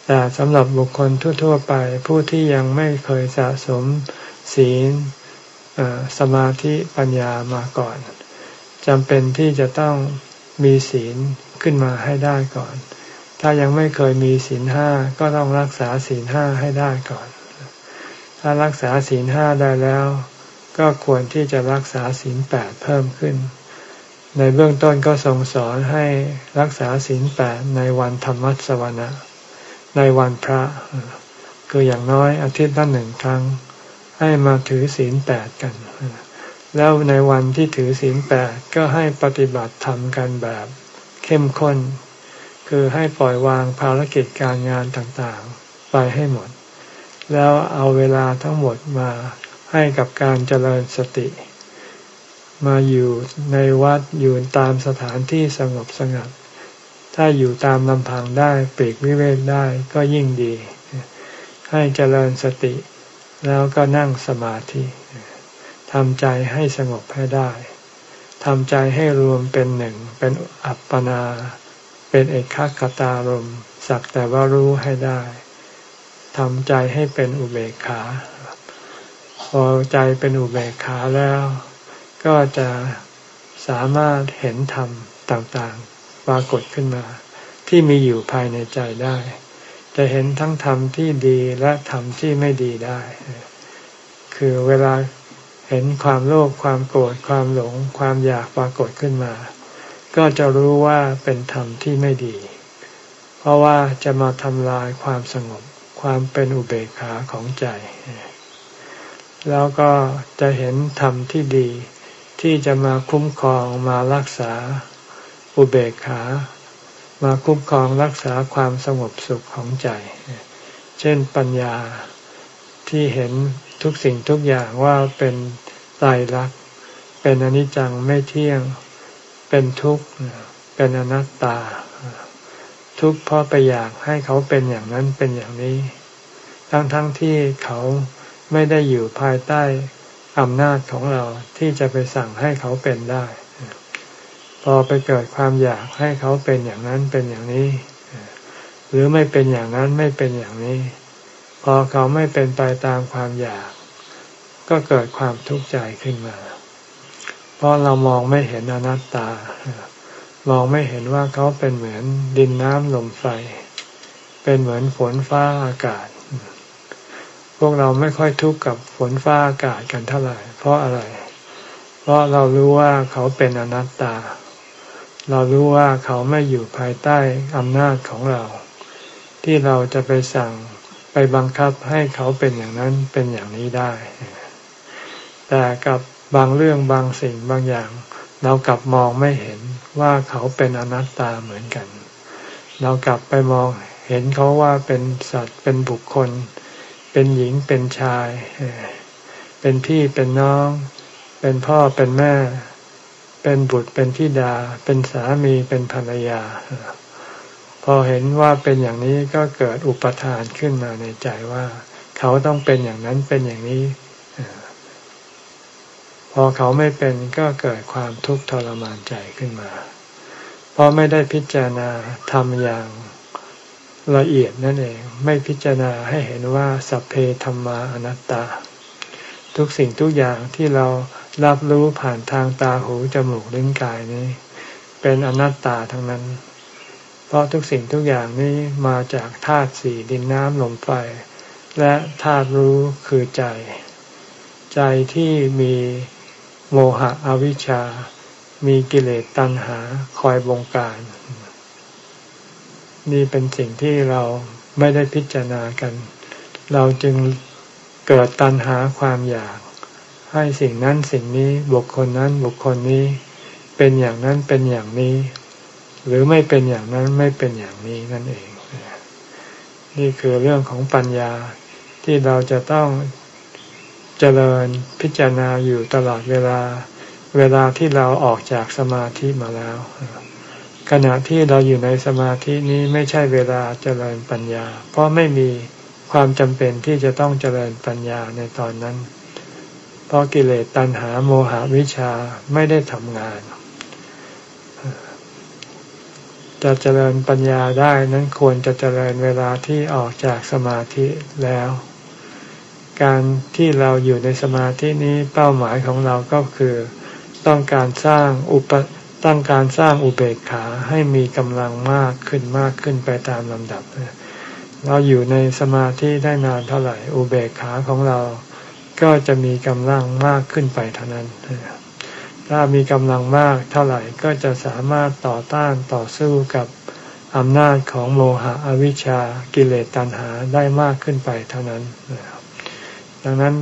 แต่สำหรับบุคคลทั่ว ๆ ไปผู้ที่ยังไม่เคยสะสมศีลสมาธิปัญญามาก่อนจำเป็นที่จะต้องมีศีลขึ้นมาให้ได้ก่อน ถ้ายังไม่เคยมีศีลห้าก็ต้องรักษาศีลห้าให้ได้ก่อน ถ้ารักษาศีลห้าได้แล้ว ก็ควรที่จะรักษาศีลแปดเพิ่มขึ้น ในเบื้องต้นก็ทรงสอนให้รักษาศีลแปดในวันธรรมสวนะ ในวันพระ คืออย่างน้อยอาทิตย์ละหนึ่งครั้ง ให้มาถือศีลแปดกัน แล้วในวันที่ถือศีลแปดก็ให้ปฏิบัติธรรมกันแบบเข้มข้น คือให้ปล่อยวางภารกิจการงานต่างๆ ไปให้หมด แล้วเอาเวลาทั้งหมดมาให้กับการเจริญสติ มาอยู่ในวัดอยู่ตามสถานที่สงบสงัด ถ้าอยู่ตามลำพังได้ปีกวิเวกได้ก็ยิ่งดี ให้เจริญสติ แล้วก็นั่งสมาธิทำใจให้สงบให้ได้ทำใจให้รวมเป็นหนึ่ง เป็นอัปปนา เป็นเอกคตารมสักแต่ว่ารู้ให้ได้ทำใจให้เป็นอุเบกขา พอใจเป็นอุเบกขาแล้ว ก็จะสามารถเห็นธรรมต่าง ปรากฏขึ้นมา ที่มีอยู่ภายในใจได้ จะเห็นทั้งธรรมที่ดีและธรรมที่ไม่ดีได้ คือเวลาเห็นความโลภความโกรธความหลง ความอยากปรากฏขึ้นมา ก็จะรู้ว่าเป็นธรรมที่ไม่ดี เพราะว่าจะมาทำลายความสงบ ความเป็นอุเบกขาของใจ แล้วก็จะเห็นธรรมที่ดี ที่จะมาคุ้มครองมารักษา อุเบกขา มาคุ้มครองรักษาความสงบสุขของใจ เช่นปัญญาที่เห็นทุกสิ่งทุกอย่างว่าเป็นไตรลักษณ์เป็นอนิจจังไม่เที่ยง เป็นทุกข์เป็นอนัตตา ทุกข์เพราะไปอยากให้เขาเป็นอย่างนั้นเป็นอย่างนี้ ทั้งๆทที่เขาไม่ได้อยู่ภายใต้อำนาจของเราที่จะไปสั่งให้เขาเป็นได้ พอไปเกิดความอยากให้เขาเป็นอย่างนั้นเป็นอย่างนี้ หรือไม่เป็นอย่างนั้นไม่เป็นอย่างนี้ พอเขาไม่เป็นไปตามความอยาก ก็เกิดความทุกข์ใจขึ้นมา เพราะเรามองไม่เห็นอนัตตา มองไม่เห็นว่าเขาเป็นเหมือนดินน้ำลมไฟ เป็นเหมือนฝนฟ้าอากาศ พวกเราไม่ค่อยทุกข์กับฝนฟ้าอากาศกันเท่าไหร่ เพราะอะไร เพราะเรารู้ว่าเขาเป็นอนัตตา เรารู้ว่าเขาไม่อยู่ภายใต้อำนาจของเรา ที่เราจะไปสั่งไปบังคับให้เขาเป็นอย่างนั้นเป็นอย่างนี้ได้ แต่กับบางเรื่องบางสิ่งบางอย่าง เรากลับมองไม่เห็นว่าเขาเป็นอนัตตาเหมือนกัน เรากลับไปมองเห็นเขาว่าเป็นสัตว์เป็นบุคคล เป็นหญิงเป็นชาย เป็นพี่เป็นน้อง เป็นพ่อเป็นแม่ เป็นบุตรเป็นธิดา เป็นสามีเป็นภรรยา พอเห็นว่าเป็นอย่างนี้ก็เกิดอุปทานขึ้นมาในใจว่า เขาต้องเป็นอย่างนั้นเป็นอย่างนี้พอเขาไม่เป็นก็เกิดความทุกข์ทรมานใจขึ้นมา เพราะไม่ได้พิจารณาทำอย่างละเอียดนั่นเอง ไม่พิจารณาให้เห็นว่าสัพเพธรรมาอนัตตา ทุกสิ่งทุกอย่างที่เรา รับรู้ผ่านทางตาหูจมูกลิ้นกายนี้ เป็นอนัตตาทั้งนั้น เพราะทุกสิ่งทุกอย่างนี้มาจากธาตุสี่ดินน้ำลมไฟ และธาตุรู้คือใจ ใจที่มีโมหะอวิชชา มีกิเลสตัณหาคอยบงการ นี่เป็นสิ่งที่เราไม่ได้พิจารณากัน เราจึงเกิดตัณหาความอยาก ให้สิ่งนั้นสิ่งนี้บุคคลนั้นบุคคลนี้ เป็นอย่างนั้นเป็นอย่างนี้ หรือไม่เป็นอย่างนั้นไม่เป็นอย่างนี้นั่นเอง นี่คือเรื่องของปัญญาที่เราจะต้องเจริญพิจารณาอยู่ตลอดเวลา เวลาที่เราออกจากสมาธิมาแล้ว ขณะที่เราอยู่ในสมาธินี้ไม่ใช่เวลาเจริญปัญญา เพราะไม่มีความจำเป็นที่จะต้องเจริญปัญญาในตอนนั้น เพราะกิเลสตัณหาโมหะวิชาไม่ได้ทำงาน จะเจริญปัญญาได้นั้นควรจะเจริญเวลาที่ออกจากสมาธิแล้ว การที่เราอยู่ในสมาธินี้เป้าหมายของเราก็คือ ต้องการสร้างอุปต้องการสร้างอุเบกขาให้มีกำลังมากขึ้นมากขึ้นไปตามลำดับ เราอยู่ในสมาธิได้นานเท่าไหร่ อุเบกขาของเรา ก็จะมีกำลังมากขึ้นไปเท่านั้น ถ้ามีกำลังมากเท่าไหร่ก็จะสามารถต่อต้านต่อสู้กับอำนาจของโมหะอวิชชากิเลสตัณหาได้มากขึ้นไปเท่านั้น ดังนั้น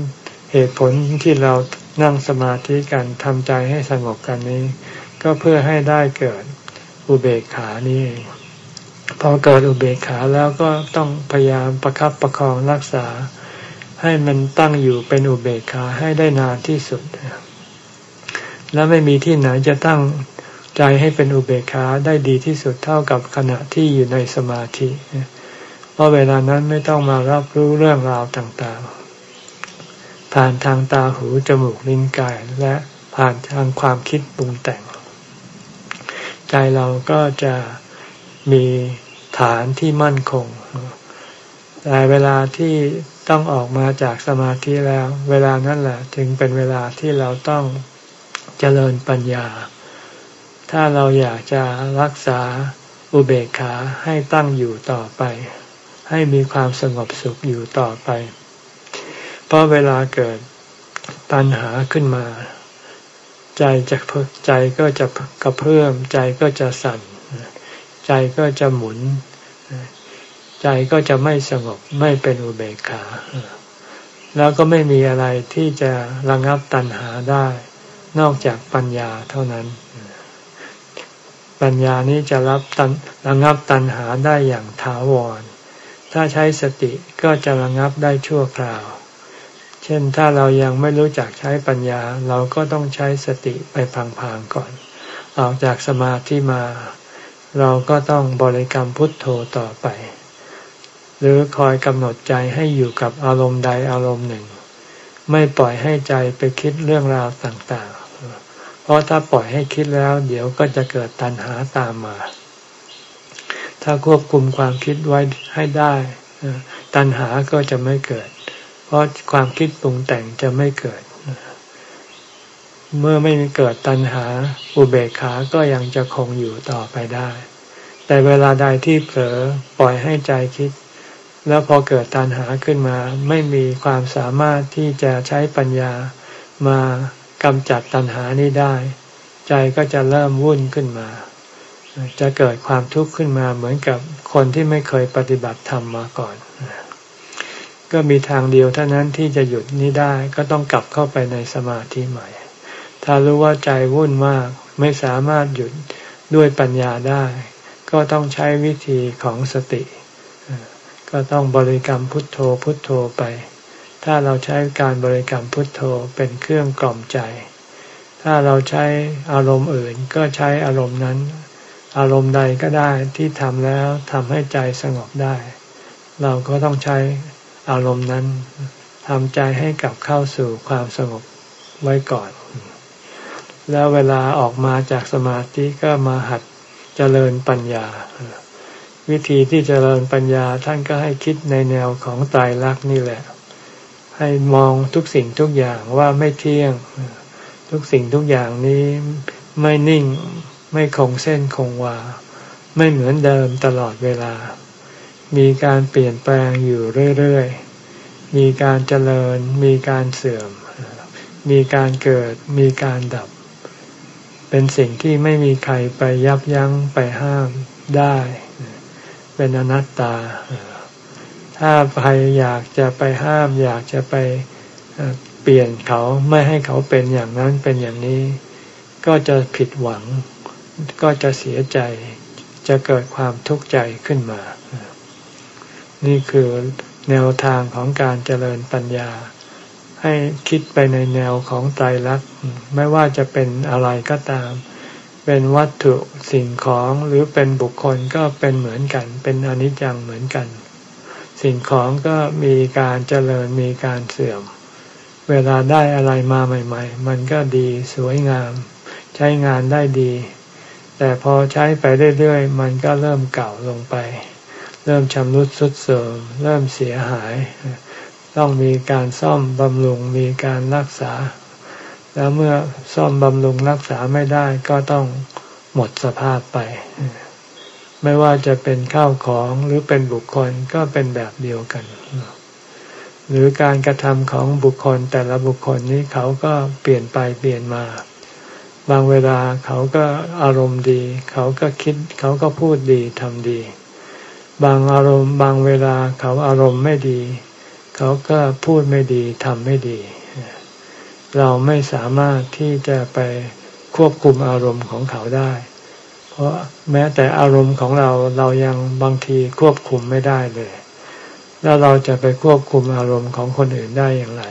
เหตุผลที่เรานั่งสมาธิกันทำใจให้สงบกันนี้ ก็เพื่อให้ได้เกิดอุเบกขานี่พอเกิดอุเบกขาแล้วก็ต้องพยายามประครับประคองรักษา ให้มันตั้งอยู่เป็นอุเบกขาให้ได้นานที่สุด แล้วไม่มีที่ไหนจะตั้งใจให้เป็นอุเบกขาได้ดีที่สุดเท่ากับขณะที่อยู่ในสมาธิ เพราะเวลานั้นไม่ต้องมารับรู้เรื่องราวต่างๆ ผ่านทางตาหูจมูกลิ้นกายและผ่านทางความคิดปรุงแต่ง ใจเราก็จะมีฐานที่มั่นคง แต่เวลาที่ต้องออกมาจากสมาธิแล้ว เวลานั้นแหละถึงเป็นเวลาที่เราต้องเจริญปัญญา ถ้าเราอยากจะรักษาอุเบกขาให้ตั้งอยู่ต่อไป ให้มีความสงบสุขอยู่ต่อไป เพราะเวลาเกิดตัณหาขึ้นมา ใจจะใจก็จะกระเพื่อมใจก็จะสั่น ใจก็จะหมุน ใจก็จะไม่สงบไม่เป็นอุเบกขา แล้วก็ไม่มีอะไรที่จะระงับตัณหาได้ นอกจากปัญญาเท่านั้น ปัญญานี้จะรับตันระงับตัณหาได้อย่างถาวร ถ้าใช้สติก็จะระงับได้ชั่วคราว เช่นถ้าเรายังไม่รู้จักใช้ปัญญา เราก็ต้องใช้สติไปพังๆก่อน ออกจากสมาธิมาเราก็ต้องบริกรรมพุทโธต่อไป หรือคอยกำหนดใจให้อยู่กับอารมณ์ใดอารมณ์หนึ่ง ไม่ปล่อยให้ใจไปคิดเรื่องราวต่างๆ เพราะถ้าปล่อยให้คิดแล้ว เดี๋ยวก็จะเกิดตัณหาตามมา ถ้าควบคุมความคิดไว้ให้ได้ ตัณหาก็จะไม่เกิด เพราะความคิดปรุงแต่งจะไม่เกิด เมื่อไม่เกิดตัณหาอุเบกขาก็ยังจะคงอยู่ต่อไปได้ แต่เวลาใดที่เผลอปล่อยให้ใจคิด แล้วพอเกิดตัณหาขึ้นมา ไม่มีความสามารถที่จะใช้ปัญญามากำจัดตัณหานี้ได้ ใจก็จะเริ่มวุ่นขึ้นมา จะเกิดความทุกข์ขึ้นมาเหมือนกับคนที่ไม่เคยปฏิบัติธรรมมาก่อน ก็มีทางเดียวเท่านั้นที่จะหยุดนี้ได้ก็ต้องกลับเข้าไปในสมาธิใหม่ ถ้ารู้ว่าใจวุ่นมากไม่สามารถหยุดด้วยปัญญาได้ ก็ต้องใช้วิธีของสติ ก็ต้องบริกรรมพุทโธพุทโธไป ถ้าเราใช้การบริกรรมพุทโธเป็นเครื่องกล่อมใจ ถ้าเราใช้อารมณ์อื่นก็ใช้อารมณ์นั้น อารมณ์ใดก็ได้ที่ทำแล้วทำให้ใจสงบได้ เราก็ต้องใช้อารมณ์นั้นทำใจให้กลับเข้าสู่ความสงบไว้ก่อน แล้วเวลาออกมาจากสมาธิก็มาหัดเจริญปัญญา วิธีที่เจริญปัญญาท่านก็ให้คิดในแนวของตายรักนี่แหละ ให้มองทุกสิ่งทุกอย่างว่าไม่เที่ยง ทุกสิ่งทุกอย่างนี้ไม่นิ่งไม่คงเส้นคงวา ไม่เหมือนเดิมตลอดเวลา มีการเปลี่ยนแปลงอยู่เรื่อยๆ มีการเจริญ มีการเสื่อม มีการเกิด มีการดับ เป็นสิ่งที่ไม่มีใครไปยับยั้งไปห้ามได้ เป็นอนัตตา ถ้าใครอยากจะไปห้าม อยากจะไปเปลี่ยนเขาไม่ให้เขาเป็นอย่างนั้นเป็นอย่างนี้ ก็จะผิดหวัง ก็จะเสียใจ จะเกิดความทุกข์ใจขึ้นมา นี่คือแนวทางของการเจริญปัญญา ให้คิดไปในแนวของไตรลักษณ์ไม่ว่าจะเป็นอะไรก็ตาม เป็นวัตถุสิ่งของหรือเป็นบุคคลก็เป็นเหมือนกัน เป็นอนิจจังเหมือนกัน สิ่งของก็มีการเจริญมีการเสื่อม เวลาได้อะไรมาใหม่ ๆ มันก็ดีสวยงาม ใช้งานได้ดี แต่พอใช้ไปเรื่อยๆ มันก็เริ่มเก่าลงไป เริ่มชำรุดทรุดโทรมเริ่มเสียหาย ต้องมีการซ่อมบำรุงมีการรักษา แล้วเมื่อซ่อมบำรุงรักษาไม่ได้ก็ต้องหมดสภาพไป ไม่ว่าจะเป็นข้าวของหรือเป็นบุคคลก็เป็นแบบเดียวกัน หรือการกระทำของบุคคลแต่ละบุคคลนี้เขาก็เปลี่ยนไปเปลี่ยนมา บางเวลาเขาก็อารมณ์ดี เขาก็คิดเขาก็พูดดีทำดี บางอารมณ์ บางเวลาเขาอารมณ์ไม่ดี เขาก็พูดไม่ดีทำไม่ดี เราไม่สามารถที่จะไปควบคุมอารมณ์ของเขาได้ เพราะแม้แต่อารมณ์ของเราเรายังบางทีควบคุมไม่ได้เลย แล้วเราจะไปควบคุมอารมณ์ของคนอื่นได้อย่างไร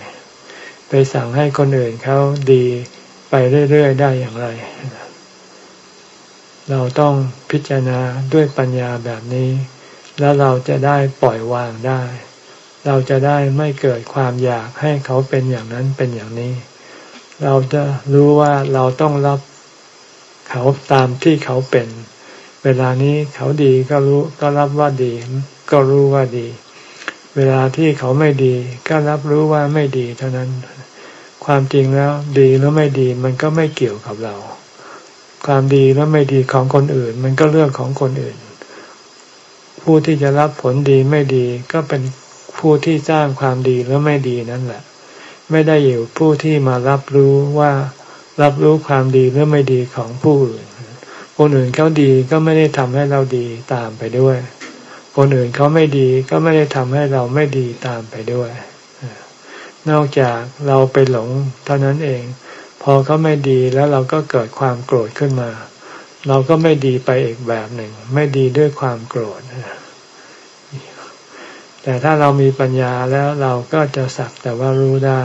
ไปสั่งให้คนอื่นเขาดีไปเรื่อยๆได้อย่างไร เราต้องพิจารณาด้วยปัญญาแบบนี้ แล้วเราจะได้ปล่อยวางได้ เราจะได้ไม่เกิดความอยากให้เขาเป็นอย่างนั้นเป็นอย่างนี้ เราจะรู้ว่าเราต้องรับเขาตามที่เขาเป็น เวลานี้เขาดีก็รู้ก็รับว่าดี ก็รู้ว่าดี เวลาที่เขาไม่ดี ก็รับรู้ว่าไม่ดี เท่านั้น ความจริงแล้วดีหรือไม่ดีมันก็ไม่เกี่ยวกับเรา ความดีแล้วไม่ดีของคนอื่น มันก็เรื่องของคนอื่น ผู้ที่จะรับผลดีไม่ดี ก็เป็นผู้ที่สร้างความดีหรือไม่ดีนั่นแหละ ไม่ได้อยู่ผู้ที่มารับรู้ว่ารับรู้ความดีหรือไม่ดีของผู้อื่น คนอื่นเขาดีก็ไม่ได้ทำให้เราดีตามไปด้วย คนอื่นเขาไม่ดีก็ไม่ได้ทำให้เราไม่ดีตามไปด้วย นอกจากเราไปหลงเท่านั้นเอง พอเขาไม่ดีแล้วเราก็เกิดความโกรธขึ้นมา เราก็ไม่ดีไปอีกแบบหนึ่ง ไม่ดีด้วยความโกรธ แต่ถ้าเรามีปัญญาแล้วเราก็จะสักแต่ว่ารู้ได้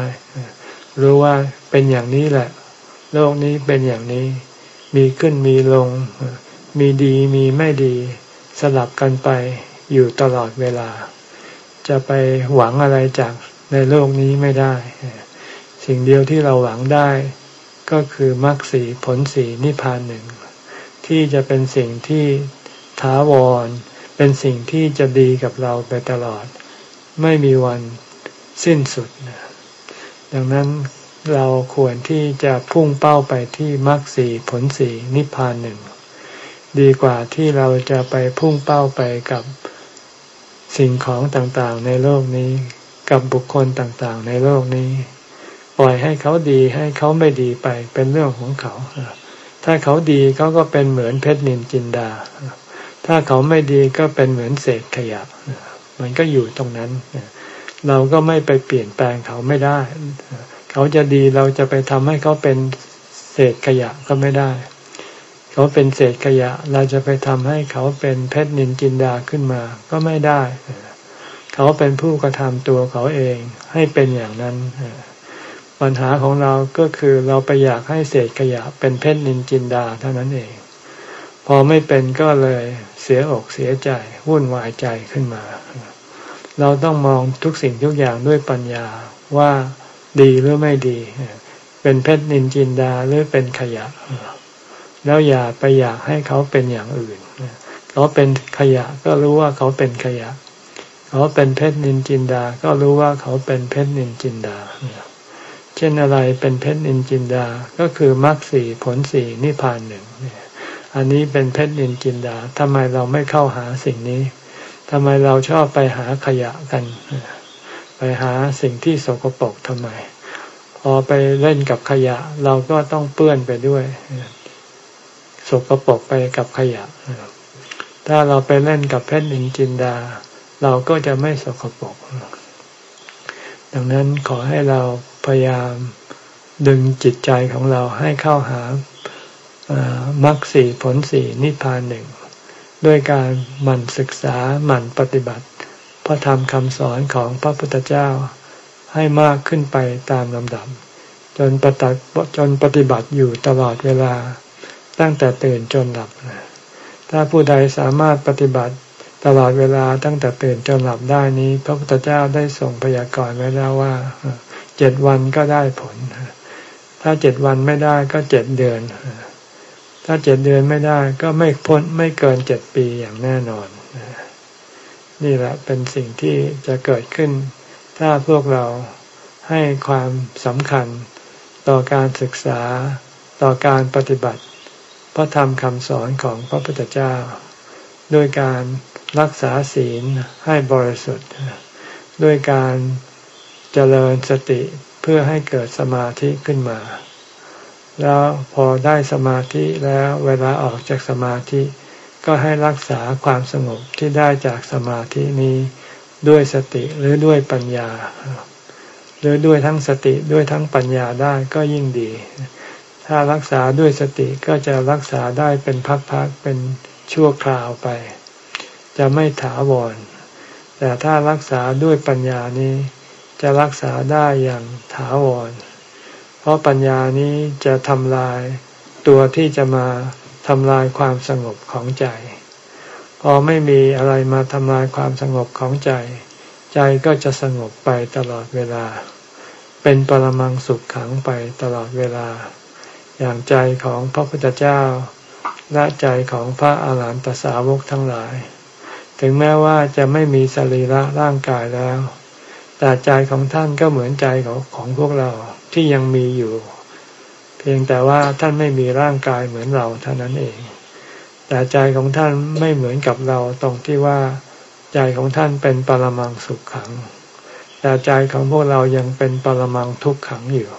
รู้ว่าเป็นอย่างนี้แหละ โลกนี้เป็นอย่างนี้ มีขึ้นมีลง มีดีมีไม่ดี สลับกันไปอยู่ตลอดเวลา จะไปหวังอะไรจากในโลกนี้ไม่ได้ สิ่งเดียวที่เราหวังได้ ก็คือมรรคสีผลสีนิพพานหนึ่ง ที่จะเป็นสิ่งที่ถาวร เป็นสิ่งที่จะดีกับเราไปตลอด ไม่มีวันสิ้นสุด ดังนั้นเราควรที่จะพุ่งเป้าไปที่มรรคสีผลสีนิพพานหนึ่ง ดีกว่าที่เราจะไปพุ่งเป้าไปกับสิ่งของต่างๆ ในโลกนี้ กับบุคคลต่างๆ ในโลกนี้ ปล่อยให้เขาดีให้เขาไม่ดีไปเป็นเรื่องของเขา ถ้าเขาดีเขาก็เป็นเหมือนเพชรนินจินดา ถ้าเขาไม่ดีก็เป็นเหมือนเศษขยะ มันก็อยู่ตรงนั้น เราก็ไม่ไปเปลี่ยนแปลงเขาไม่ได้ เขาจะดีเราจะไปทำให้เขาเป็นเศษขยะก็ไม่ได้ เขาเป็นเศษขยะ เราจะไปทำให้เขาเป็นเพชรนินจินดาขึ้นมา ก็ไม่ได้ เขาเป็นผู้กระทำตัวเขาเองให้เป็นอย่างนั้นปัญหาของเราก็คือเราไปอยากให้เศษขยะเป็นเพชรนินจินดาเท่านั้นเอง พอไม่เป็นก็เลยเสียอกเสียใจวุ่นวายใจขึ้นมา เราต้องมองทุกสิ่งทุกอย่างด้วยปัญญาว่าดีหรือไม่ดี เป็นเพชรนินจินดาหรือเป็นขยะ แล้วอย่าไปอยากให้เขาเป็นอย่างอื่น เขาเป็นขยะก็รู้ว่าเขาเป็นขยะ เขาเป็นเพชรนินจินดา ก็รู้ว่าเขาเป็นเพชรนินจินดา เช่นอะไรเป็นเพชรนินจินดา ก็คือมรรคสี่ผลสี่นิพพานหนึ่ง อันนี้เป็นเพชรนินจินดาทำไมเราไม่เข้าหาสิ่งนี้ทำไมเราชอบไปหาขยะกัน ไปหาสิ่งที่สกปรกทำไม พอไปเล่นกับขยะ เราก็ต้องเปื้อนไปด้วย สกปรกไปกับขยะ ถ้าเราไปเล่นกับเพชรนินจินดา เราก็จะไม่สกปรกดังนั้นขอให้เราพยายามดึงจิตใจของเราให้เข้าหา มรรคสี่ผลสี่นิพพานหนึ่งด้วยการหมั่นศึกษาหมั่นปฏิบัติ พระธรรมคำสอนของพระพุทธเจ้าให้มากขึ้นไปตามลำดับ จนปฏิจนปฏิบัติอยู่ตลอดเวลา ตั้งแต่ตื่นจนหลับ ถ้าผู้ใดสามารถปฏิบัติตลอดเวลาตั้งแต่ตื่นจนหลับได้นี้ พระพุทธเจ้าได้ส่งพยากรณ์ไว้แล้วว่าเจ็ดวันก็ได้ผล ถ้าเจ็ดวันไม่ได้ก็เจ็ดเดือน ถ้าเจ็ดเดือนไม่ได้ก็ไม่พ้นไม่เกินเจ็ดปีอย่างแน่นอน นี่แหละเป็นสิ่งที่จะเกิดขึ้น ถ้าพวกเราให้ความสำคัญต่อการศึกษาต่อการปฏิบัติ พระธรรมคำสอนของพระพุทธเจ้า ด้วยการรักษาศีลให้บริสุทธิ์ ด้วยการเจริญสติเพื่อให้เกิดสมาธิขึ้นมา แล้วพอได้สมาธิแล้วเวลาออกจากสมาธิ ก็ให้รักษาความสงบที่ได้จากสมาธินี้ด้วยสติหรือด้วยปัญญา หรือด้วยทั้งสติด้วยทั้งปัญญาได้ก็ยิ่งดี ถ้ารักษาด้วยสติก็จะรักษาได้เป็นพักๆเป็นชั่วคราวไป จะไม่ถาวร แต่ถ้ารักษาด้วยปัญญานี้ จะรักษาได้อย่างถาวร ราะปัญญานี้จะทำลายตัวที่จะมาทำลายความสงบของใจ พอไม่มีอะไรมาทำลายความสงบของใจ ใจก็จะสงบไปตลอดเวลา เป็นปรมังสุขขังไปตลอดเวลา อย่างใจของพระพุทธเจ้าและใจของพระอาหารหันตสาวกทั้งหลาย ถึงแม้ว่าจะไม่มีสรีระร่างกายแล้ว แต่ใจของท่านก็เหมือนใจของของพวกเรา ที่ยังมีอยู่ เพียงแต่ว่าท่านไม่มีร่างกายเหมือนเราเท่านั้นเอง แต่ใจของท่านไม่เหมือนกับเราตรงที่ว่าใจของท่านเป็นปรมังสุขขัง แต่ใจของพวกเรายังเป็นปรมังทุกขังอยู่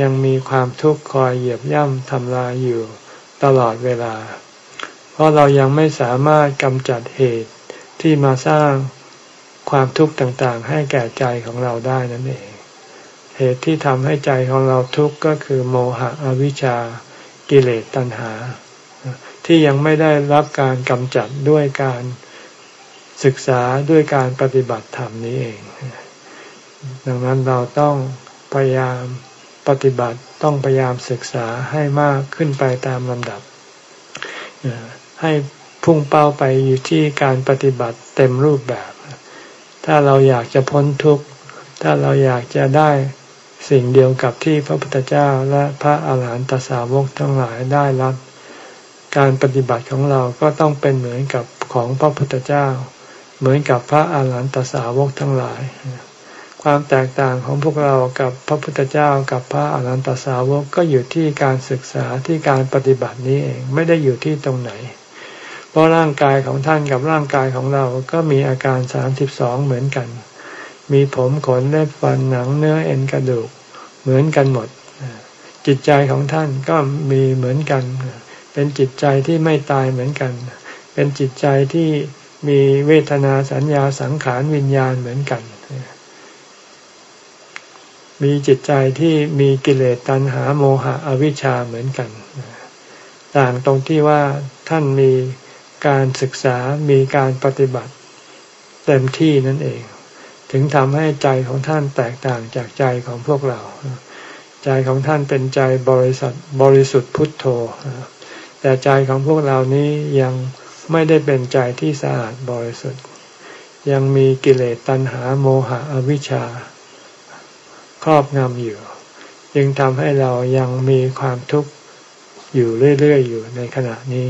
ยังมีความทุกข์คอยเหยียบย่ำทำลายอยู่ตลอดเวลา เพราะเรายังไม่สามารถกำจัดเหตุที่มาสร้างความทุกข์ต่างๆ ให้แก่ใจของเราได้นั่นเอง เหตุที่ทำให้ใจของเราทุกข์ก็คือโมหะอวิชชากิเลสตัณหา ที่ยังไม่ได้รับการกำจัดด้วยการศึกษาด้วยการปฏิบัติธรรมนี้เอง ดังนั้นเราต้องพยายามปฏิบัติต้องพยายามศึกษาให้มากขึ้นไปตามลำดับ ให้พุ่งเป้าไปอยู่ที่การปฏิบัติเต็มรูปแบบ ถ้าเราอยากจะพ้นทุกข์ ถ้าเราอยากจะได้ สิ่งเดียวกับที่พระพุทธเจ้าและพระอาหารหันตสาวกทั้งหลายได้รับ การปฏิบัติของเราก็ต้องเป็นเหมือนกับของพระพุทธเจ้า เหมือนกับพระอาหารหันตสาวกทั้งหลาย ความแตกต่างของพวกเรากับพระพุทธเจ้ากับพระอรหันตสาวกก็อยู่ที่การศึกษาที่การปฏิบัตินี้เองไม่ได้อยู่ที่ตรงไหน เพราะร่างกายของท่านกับร่างกายของเราก็มีอาการสามสิบสองเหมือนกัน มีผมขนเล็บฟันหนังเนื้อเอ็นกระดูก เหมือนกันหมด จิตใจของท่านก็มีเหมือนกัน เป็นจิตใจที่ไม่ตายเหมือนกัน เป็นจิตใจที่มีเวทนาสัญญาสังขารวิญญาณเหมือนกัน มีจิตใจที่มีกิเลสตัณหาโมหะอวิชชาเหมือนกัน ต่างตรงที่ว่าท่านมีการศึกษามีการปฏิบัติเต็มที่นั่นเอง ถึงทำให้ใจของท่านแตกต่างจากใจของพวกเรา ใจของท่านเป็นใจบริสุทธิ์บริสุทธิ์พุทโธ แต่ใจของพวกเรานี้ยังไม่ได้เป็นใจที่สะอาดบริสุทธิ์ ยังมีกิเลสตัณหาโมหะอวิชชา ครอบงำอยู่ จึงทำให้เรายังมีความทุกข์อยู่เรื่อยๆอยู่ในขณะนี้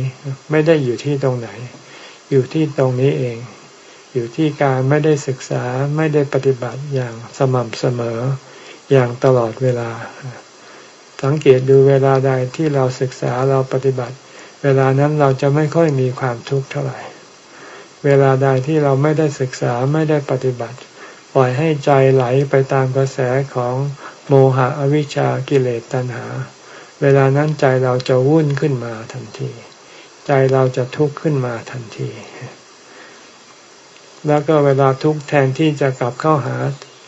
ไม่ได้อยู่ที่ตรงไหน อยู่ที่ตรงนี้เอง อยู่ที่การไม่ได้ศึกษาไม่ได้ปฏิบัติอย่างสม่ำเสมออย่างตลอดเวลา สังเกตดูเวลาใดที่เราศึกษาเราปฏิบัติ เวลานั้นเราจะไม่ค่อยมีความทุกข์เท่าไหร่ เวลาใดที่เราไม่ได้ศึกษาไม่ได้ปฏิบัติ ปล่อยให้ใจไหลไปตามกระแสของโมหะอวิชชากิเลสตัณหา เวลานั้นใจเราจะวุ่นขึ้นมาทันที ใจเราจะทุกข์ขึ้นมาทันที แล้วก็เวลาทุกข์แทนที่จะกลับเข้าหา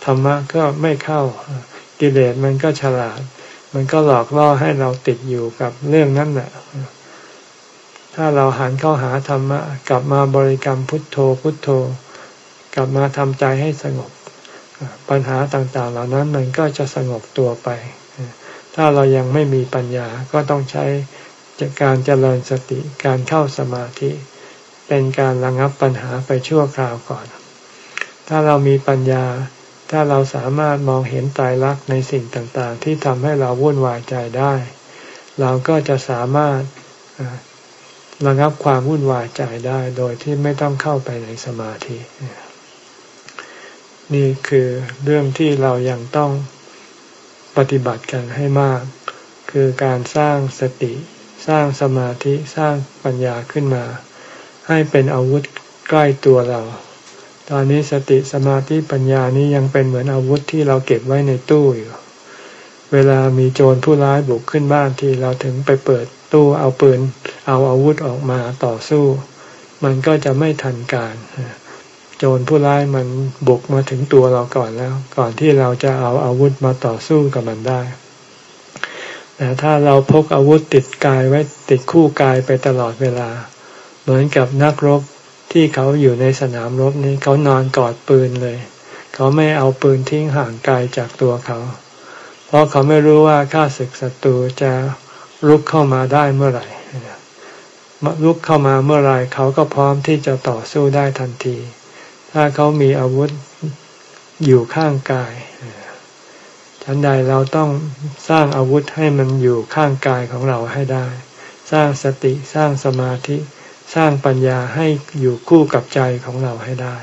ธรรมะก็ไม่เข้ากิเลสมันก็ฉลาด มันก็หลอกล่อให้เราติดอยู่กับเรื่องนั้นแหละถ้าเราหันเข้าหาธรรมะ กลับมาบริกรรมพุทโธพุทโธ กลับมาทำใจให้สงบ ปัญหาต่างๆ เหล่านั้นมันก็จะสงบตัวไป ถ้าเรายังไม่มีปัญญาก็ต้องใช้การเจริญสติการเข้าสมาธิ เป็นการระงับปัญหาไปชั่วคราวก่อน ถ้าเรามีปัญญา ถ้าเราสามารถมองเห็นตายรักในสิ่งต่างๆ ที่ทำให้เราวุ่นวายใจได้ เราก็จะสามารถระงับความวุ่นวายใจได้ โดยที่ไม่ต้องเข้าไปในสมาธิ นี่คือเรื่องที่เรายังต้องปฏิบัติกันให้มาก คือการสร้างสติ สร้างสมาธิ สร้างปัญญาขึ้นมา ให้เป็นอาวุธใกล้ตัวเรา ตอนนี้สติสมาธิปัญญานี้ยังเป็นเหมือนอาวุธที่เราเก็บไว้ในตู้อยู่ เวลามีโจรผู้ร้ายบุกขึ้นบ้านที่เราถึงไปเปิดตู้เอาปืน เอาอาวุธออกมาต่อสู้ มันก็จะไม่ทันการโจรผู้ร้ายมันบุกมาถึงตัวเราก่อนแล้ว ก่อนที่เราจะเอาอาวุธมาต่อสู้กับมันได้ แต่ถ้าเราพกอาวุธติดกายไว้ติดคู่กายไปตลอดเวลา เหมือนกับนักรบที่เขาอยู่ในสนามรบนี้เขานอนกอดปืนเลย เขาไม่เอาปืนทิ้งห่างไกาจากตัวเขา เพราะเขาไม่รู้ว่าข้าศึกศัตรูจะรุกเข้ามาได้เมื่อไหร่ลุกเข้ามาเมื่อไรเขาก็พร้อมที่จะต่อสู้ได้ทันที ถ้าเขามีอาวุธอยู่ข้างกายฉันใดเราต้องสร้างอาวุธให้มันอยู่ข้างกายของเราให้ได้ สร้างสติสร้างสมาธิ สร้างปัญญาให้อยู่คู่กับใจของเราให้ได้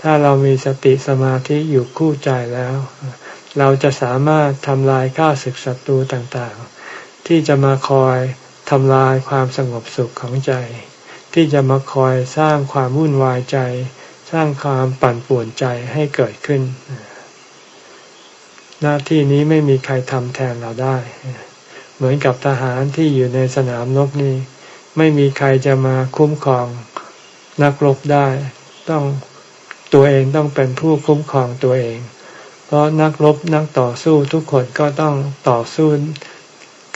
ถ้าเรามีสติสมาธิอยู่คู่ใจแล้ว เราจะสามารถทำลายข้าศึกศัตรูต่างๆ ที่จะมาคอยทำลายความสงบสุขของใจ ที่จะมาคอยสร้างความวุ่นวายใจ สร้างความปั่นป่วนใจให้เกิดขึ้น หน้าที่นี้ไม่มีใครทำแทนเราได้ เหมือนกับทหารที่อยู่ในสนามรบนี้ ไม่มีใครจะมาคุ้มครองนักรบได้ ต้องตัวเองต้องเป็นผู้คุ้มครองตัวเอง เพราะนักรบนักต่อสู้ทุกคนก็ต้องต่อสู้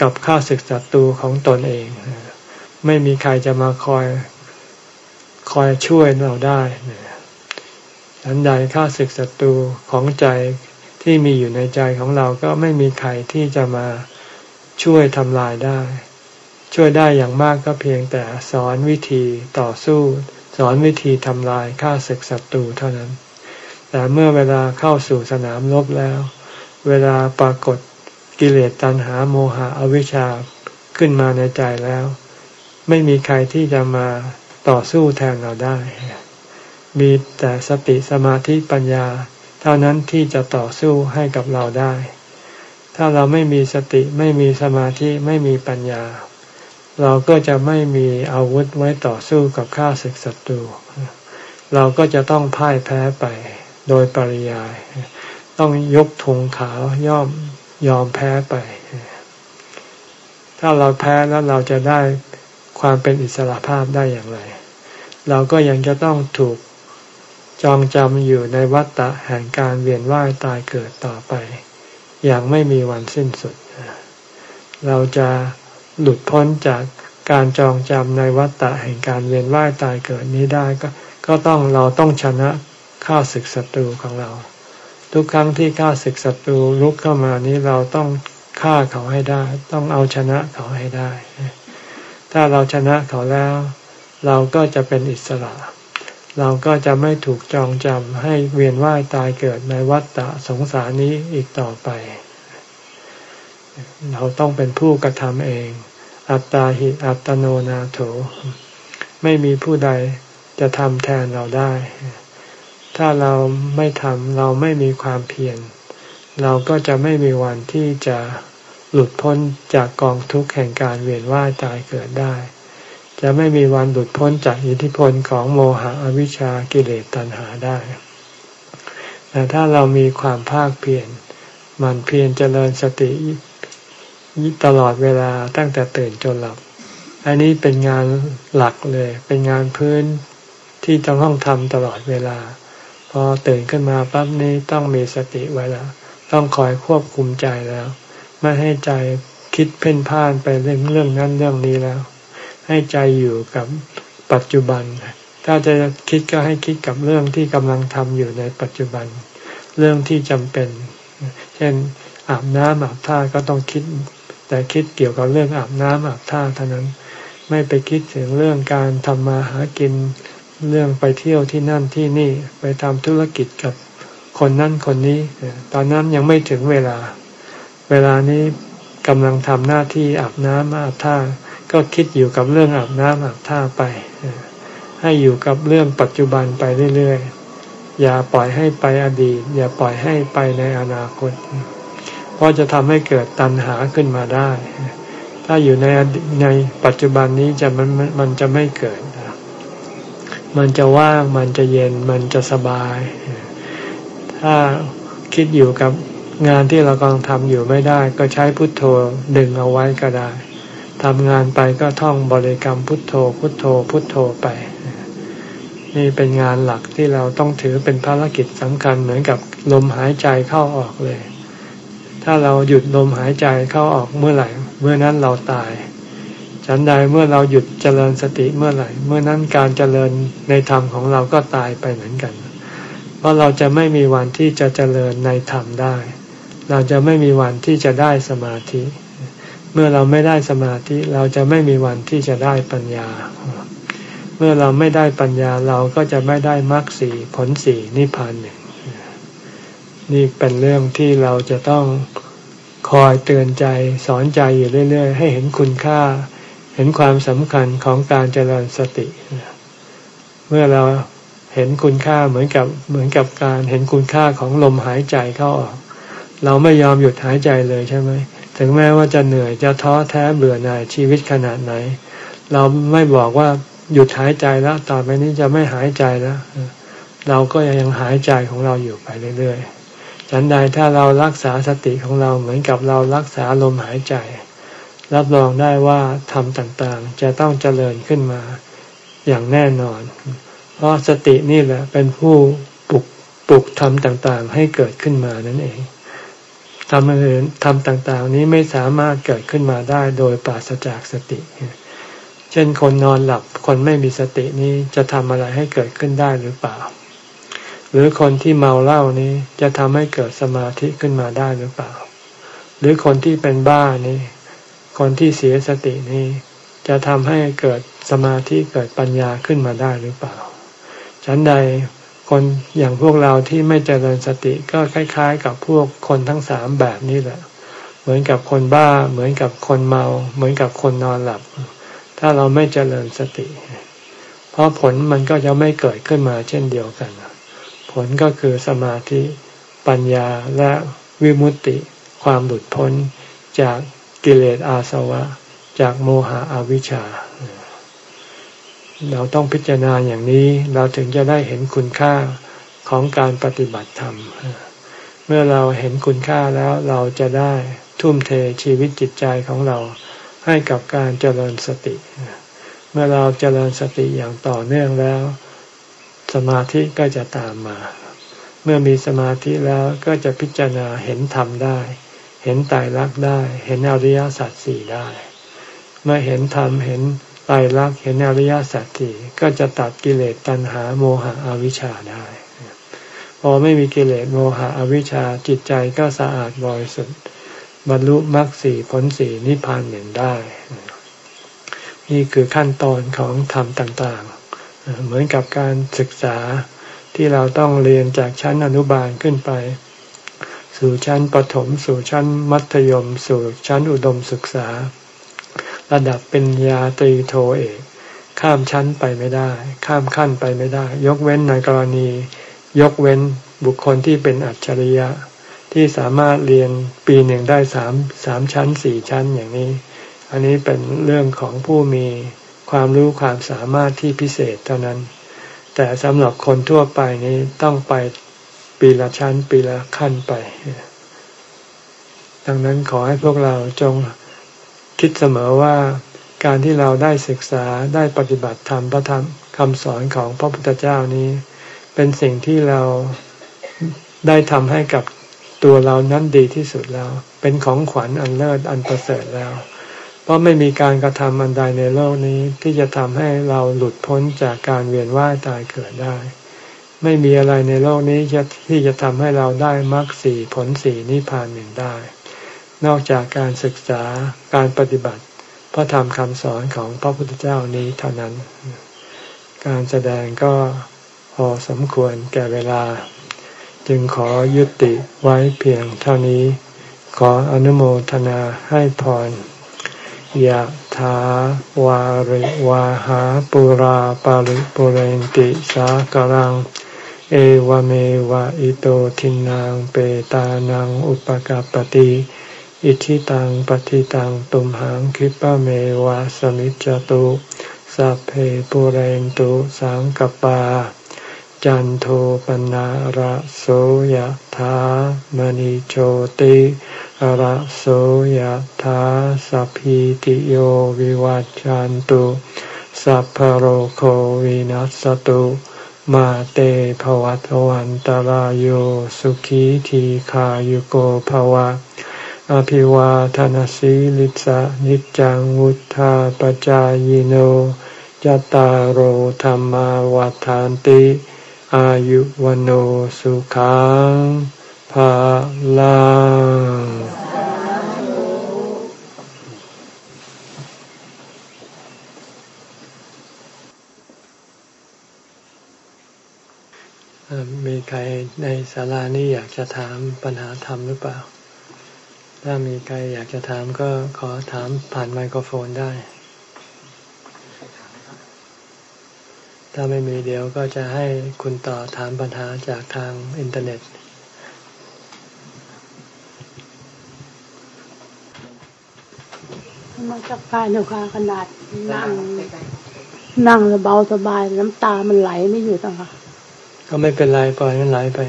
กับข้าศึกศัตรูของตนเอง ไม่มีใครจะมาคอยคอยช่วยเราได้ฉันใดข้าศึกศัตรูของใจที่มีอยู่ในใจของเราก็ไม่มีใครที่จะมาช่วยทำลายได้ ช่วยได้อย่างมากก็เพียงแต่สอนวิธีต่อสู้ สอนวิธีทำลายข้าศึกศัตรูเท่านั้น แต่เมื่อเวลาเข้าสู่สนามรบแล้ว เวลาปรากฏกิเลสตัณหาโมหะอวิชชาขึ้นมาในใจแล้ว ไม่มีใครที่จะมาต่อสู้แทนเราได้ มีแต่สติสมาธิปัญญา เท่านั้นที่จะต่อสู้ให้กับเราได้ ถ้าเราไม่มีสติไม่มีสมาธิไม่มีปัญญา เราก็จะไม่มีอาวุธไว้ต่อสู้กับข้าศึกศัตรู เราก็จะต้องพ่ายแพ้ไปโดยปริยาย ต้องยกธงขาวยอมยอมแพ้ไป ถ้าเราแพ้แล้วเราจะได้ความเป็นอิสระภาพได้อย่างไร เราก็ยังจะต้องถูกจองจำอยู่ในวัฏฏะแห่งการเวียนว่ายตายเกิดต่อไป อย่างไม่มีวันสิ้นสุด เราจะ หลุดพ้นจากการจองจำในวัฏฏะแห่งการเวียนว่ายตายเกิดนี้ได้ก็ก็ต้องเราต้องชนะข้าศึกศัตรูของเรา ทุกครั้งที่ข้าศึกศัตรูลุกเข้ามานี้เราต้องฆ่าเขาให้ได้ ต้องเอาชนะเขาให้ได้ ถ้าเราชนะเขาแล้ว เราก็จะเป็นอิสระ เราก็จะไม่ถูกจองจำให้เวียนว่ายตายเกิดในวัฏฏะสงสารนี้อีกต่อไป เราต้องเป็นผู้กระทำเอง อัตตาหิอัตโนนาโถ ไม่มีผู้ใดจะทำแทนเราได้ ถ้าเราไม่ทำเราไม่มีความเพียรเราก็จะไม่มีวันที่จะหลุดพ้นจากกองทุกข์แห่งการเวียนว่ายตายเกิดได้ จะไม่มีวันหลุดพ้นจากอิทธิพลของโมหะอวิชชากิเลสตัณหาได้ แต่ถ้าเรามีความภาคเพียรมันเพียรเจริญสติ ตลอดเวลาตั้งแต่ตื่นจนหลับ อันนี้เป็นงานหลักเลย เป็นงานพื้นที่ต้องต้องทำตลอดเวลา พอตื่นขึ้นมาปั๊บนี้ต้องมีสติไว้แล้ว ต้องคอยควบคุมใจแล้ว ไม่ให้ใจคิดเพ่นพ่านไปเรื่องเรื่องนั้นเรื่องนี้แล้ว ให้ใจอยู่กับปัจจุบัน ถ้าจะคิดก็ให้คิดกับเรื่องที่กำลังทำอยู่ในปัจจุบัน เรื่องที่จำเป็น เช่นอาบน้ำอาบท่าก็ต้องคิด แต่คิดเกี่ยวกับเรื่องอาบน้ำอาบท่าเท่านั้น ไม่ไปคิดถึงเรื่องการทำมาหากินเรื่องไปเที่ยวที่นั่นที่นี่ไปทำธุรกิจกับคนนั่นคนนี้ ตอนนั้นยังไม่ถึงเวลา เวลานี้กำลังทำหน้าที่อาบน้ำอาบท่า ก็คิดอยู่กับเรื่องอาบน้ำอาบท่าไป ให้อยู่กับเรื่องปัจจุบันไปเรื่อยๆ อย่าปล่อยให้ไปอดีต อย่าปล่อยให้ไปในอนาคตเราะจะทำให้เกิดตัณหาขึ้นมาได้ ถ้าอยู่ในในปัจจุบันนี้จะมันมันจะไม่เกิด มันจะว่างมันจะเย็นมันจะสบาย ถ้าคิดอยู่กับงานที่เรากำลังทำอยู่ไม่ได้ ก็ใช้พุทโธดึงเอาไว้ก็ได้ทำงานไปก็ท่องบริกรรมพุทโธ พุทโธ พุทโธไป นี่เป็นงานหลักที่เราต้องถือเป็นภารกิจสำคัญเหมือนกับลมหายใจเข้าออกเลย ถ้าเราหยุดลมหายใจเข้าออกเมื่อไหร่ เมื่อนั้นเราตาย ฉันใดเมื่อเราหยุดเจริญสติเมื่อไหร่ เมื่อนั้นการเจริญในธรรมของเราก็ตายไปเหมือนกัน เพราะเราจะไม่มีวันที่จะเจริญในธรรมได้ เราจะไม่มีวันที่จะได้สมาธิ เมื่อเราไม่ได้สมาธิเราจะไม่มีวันที่จะได้ปัญญา เมื่อเราไม่ได้ปัญญาเราก็จะไม่ได้มรรคสีผลสีนิพพานหนึ่ง นี่เป็นเรื่องที่เราจะต้องคอยเตือนใจสอนใจอยู่เรื่อย ๆ ให้เห็นคุณค่า เห็นความสำคัญของการเจริญสติ เมื่อเราเห็นคุณค่าเหมือนกับเหมือนกับการเห็นคุณค่าของลมหายใจเข้าออก เราไม่ยอมหยุดหายใจเลยใช่ไหมถึงแม้ว่าจะเหนื่อยจะท้อแท้เบื่อหน่ายชีวิตขนาดไหน เราไม่บอกว่าหยุดหายใจแล้วต่อไปนี้จะไม่หายใจแล้วเราก็ยังหายใจของเราอยู่ไปเรื่อยๆ ฉันใดถ้าเรารักษาสติของเราเหมือนกับเรารักษาลมหายใจ รับรองได้ว่าธรรมต่างๆ จะต้องเจริญขึ้นมาอย่างแน่นอน เพราะสตินี่แหละเป็นผู้ปลุกปลุกธรรมต่างๆ ให้เกิดขึ้นมานั่นเองทำอื่นทำต่างๆ นี้ไม่สามารถเกิดขึ้นมาได้โดยปราศจากสติ เช่นคนนอนหลับคนไม่มีสตินี้จะทำอะไรให้เกิดขึ้นได้หรือเปล่า หรือคนที่เมาเหล้านี้จะทำให้เกิดสมาธิขึ้นมาได้หรือเปล่า หรือคนที่เป็นบ้านี้ คนที่เสียสตินี้ จะทำให้เกิดสมาธิเกิดปัญญาขึ้นมาได้หรือเปล่า ฉันใดคนอย่างพวกเราที่ไม่เจริญสติก็คล้าย ๆ กับพวกคนทั้งสามแบบนี้แหละ เหมือนกับคนบ้า เหมือนกับคนเมา เหมือนกับคนนอนหลับ ถ้าเราไม่เจริญสติ เพราะผลมันก็จะไม่เกิดขึ้นมาเช่นเดียวกัน ผลก็คือสมาธิปัญญาและวิมุตติ ความหลุดพ้นจากกิเลสอาสวะ จากโมหะอวิชชา เราต้องพิจารณาอย่างนี้เราถึงจะได้เห็นคุณค่าของการปฏิบัติธรรม เมื่อเราเห็นคุณค่าแล้วเราจะได้ทุ่มเทชีวิตจิตใจของเราให้กับการเจริญสติ เมื่อเราเจริญสติอย่างต่อเนื่องแล้ว สมาธิก็จะตามมา เมื่อมีสมาธิแล้วก็จะพิจารณาเห็นธรรมได้ เห็นไตรลักษณ์ได้ เห็นอริยสัจสี่ได้ เมื่อเห็นธรรมเห็นไตรลักษณ์เห็นอริยสัจสี่ก็จะตัดกิเลสตัณหาโมหะอวิชชาได้ พอไม่มีกิเลสโมหะอวิชชาจิตใจก็สะอาดบริสุทธิ์บรรลุมรรคสี่ผลสี่นิพพานหนึ่งได้ นี่คือขั้นตอนของธรรมต่าง เหมือนกับการศึกษาที่เราต้องเรียนจากชั้นอนุบาลขึ้นไป สู่ชั้นประถม สู่ชั้นมัธยม สู่ชั้นอุดมศึกษา ระดับเป็นญาตรีโทเอกข้ามชั้นไปไม่ได้ ข้ามขั้นไปไม่ได้ ยกเว้นในกรณี ยกเว้นบุคคลที่เป็นอัจฉริยะ ที่สามารถเรียนปีหนึ่งได้สามสามชั้นสี่ชั้นอย่างนี้ อันนี้เป็นเรื่องของผู้มี ความรู้ความสามารถที่พิเศษเท่านั้น แต่สำหรับคนทั่วไปนี้ต้องไปปีละชั้นปีละขั้นไป ดังนั้นขอให้พวกเราจงคิดเสมอว่าการที่เราได้ศึกษาได้ปฏิบัติธรรมพระธรรมคำสอนของพระพุทธเจ้านี้ เป็นสิ่งที่เราได้ทำให้กับตัวเรานั้นดีที่สุดแล้ว เป็นของขวัญอันเลิศอันประเสริฐแล้ว เพราะไม่มีการกระทำอันใดในโลกนี้ที่จะทำให้เราหลุดพ้นจากการเวียนว่ายตายเกิดได้ ไม่มีอะไรในโลกนี้ที่จะทำให้เราได้มรรคสี่ผลสี่นิพพานหนึ่งได้ นอกจากการศึกษาการปฏิบัติ พระธรรมคำสอนของพระพุทธเจ้านี้เท่านั้น การแสดงก็พอสมควรแก่เวลา จึงขอยุติไว้เพียงเท่านี้ ขออนุโมทนาให้พร ยะถาวาริวาหาปุราปาริปุเรนติสากรัง เอวเมวะอิโตทินังเปตานังอุปกาปติอิชิตังปฏิตังตุมหังคิปะเมวะสมิจจตุสัพเพปุเรนตุสังกปา จันโทปนะระโสยธามณิโชติ ระโสยธาสัพพิติโยวิวัจจันตุสัพพโรโควินัสตุมาเตภวัตวันตารโยสุขีทีขายุโกภวะ อภิวาทานสีลิสะนิจังวุธาปจายโนจตารโหธรรมวาทานติ อายุวันสุขัง ภาลังมีใครในศาลานี้อยากจะถามปัญหาธรรมหรือเปล่า ถ้ามีใครอยากจะถามก็ขอถามผ่านไมโครโฟนได้ ถ้าไม่มีเดี๋ยวก็จะให้คุณต่อถามปัญหาจากทางอินเทอร์เน็ต มาจากการอยู่ค่ะขนาดนั่งนั่งเบาสบายน้ำตามันไหลไม่อยู่ตั้งค่ะก็ไม่เป็นไรปล่อยมันไหลไป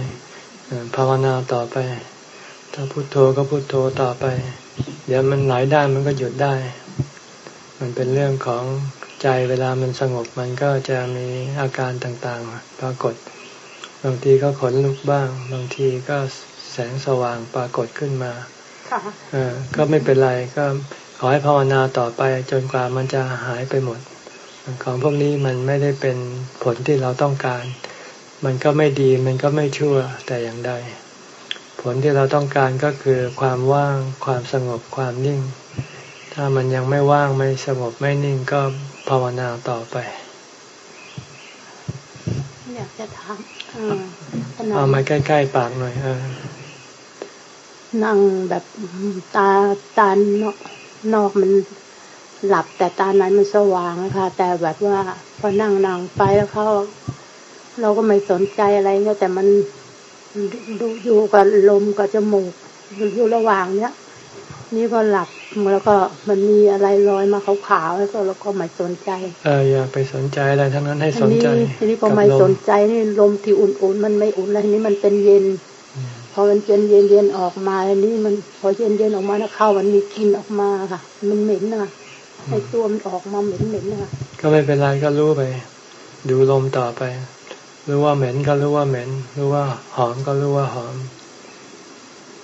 ภาวนาต่อไป ถ้าพุโทโธก็พุโทโธต่อไป เดี๋ยวมันไหลได้มันก็หยุดได้ มันเป็นเรื่องของใจเวลามันสงบมันก็จะมีอาการต่างๆ ปรากฏ บางทีก็ขนลุกบ้าง บางทีก็แสงสว่างปรากฏขึ้นมาเออก็ไม่เป็นไรก็ข อให้ภาวนาต่อไปจนกว่ามันจะหายไปหมด ของพวกนี้มันไม่ได้เป็นผลที่เราต้องการ มันก็ไม่ดีมันก็ไม่ชั่วแต่อย่างใด ผลที่เราต้องการก็คือความว่างความสงบความนิ่ง ถ้ามันยังไม่ว่างไม่สงบไม่นิ่งก็ภาวนาต่อไป อยากจะถามเอามาใกล้ๆปากหน่อยเออนั่งแบบตาตานอก นอกมันหลับแต่ตาในมันสว่างนะคะแต่แบบว่าพอนั่งนั่งไปแล้วเขาเราก็ไม่สนใจอะไรก็แต่มันดูอยู่กับลมกับจมูกอยู่ระหว่างเนี้ยนี่ก็หลับแล้วก็มันมีอะไรลอยมาขาวๆแล้วก็เราก็ไม่สนใจ เอออย่าไปสนใจอะไรทั้งนั้นให้สนใจทีนี้พอไม่สนใจนี่ลมที่อุ่นๆมันไม่อุ่นแล้วทีนี้มันเป็นเย็น พอมันเป็นเย็นเย็นออกมาอันนี้มันพอเย็นเย็นออกมาแล้วเข้ามันมีกลิ่นออกมาค่ะ มันเหม็นนะไอตัวมันออกมาเหม็นเหม็นนะก็ไม่เป็นไรก็รู้ไป ดูลมต่อไปรู้ว่าเหม็นก็รู้ว่าเหม็นรู้ว่าหอมก็รู้ว่าหอม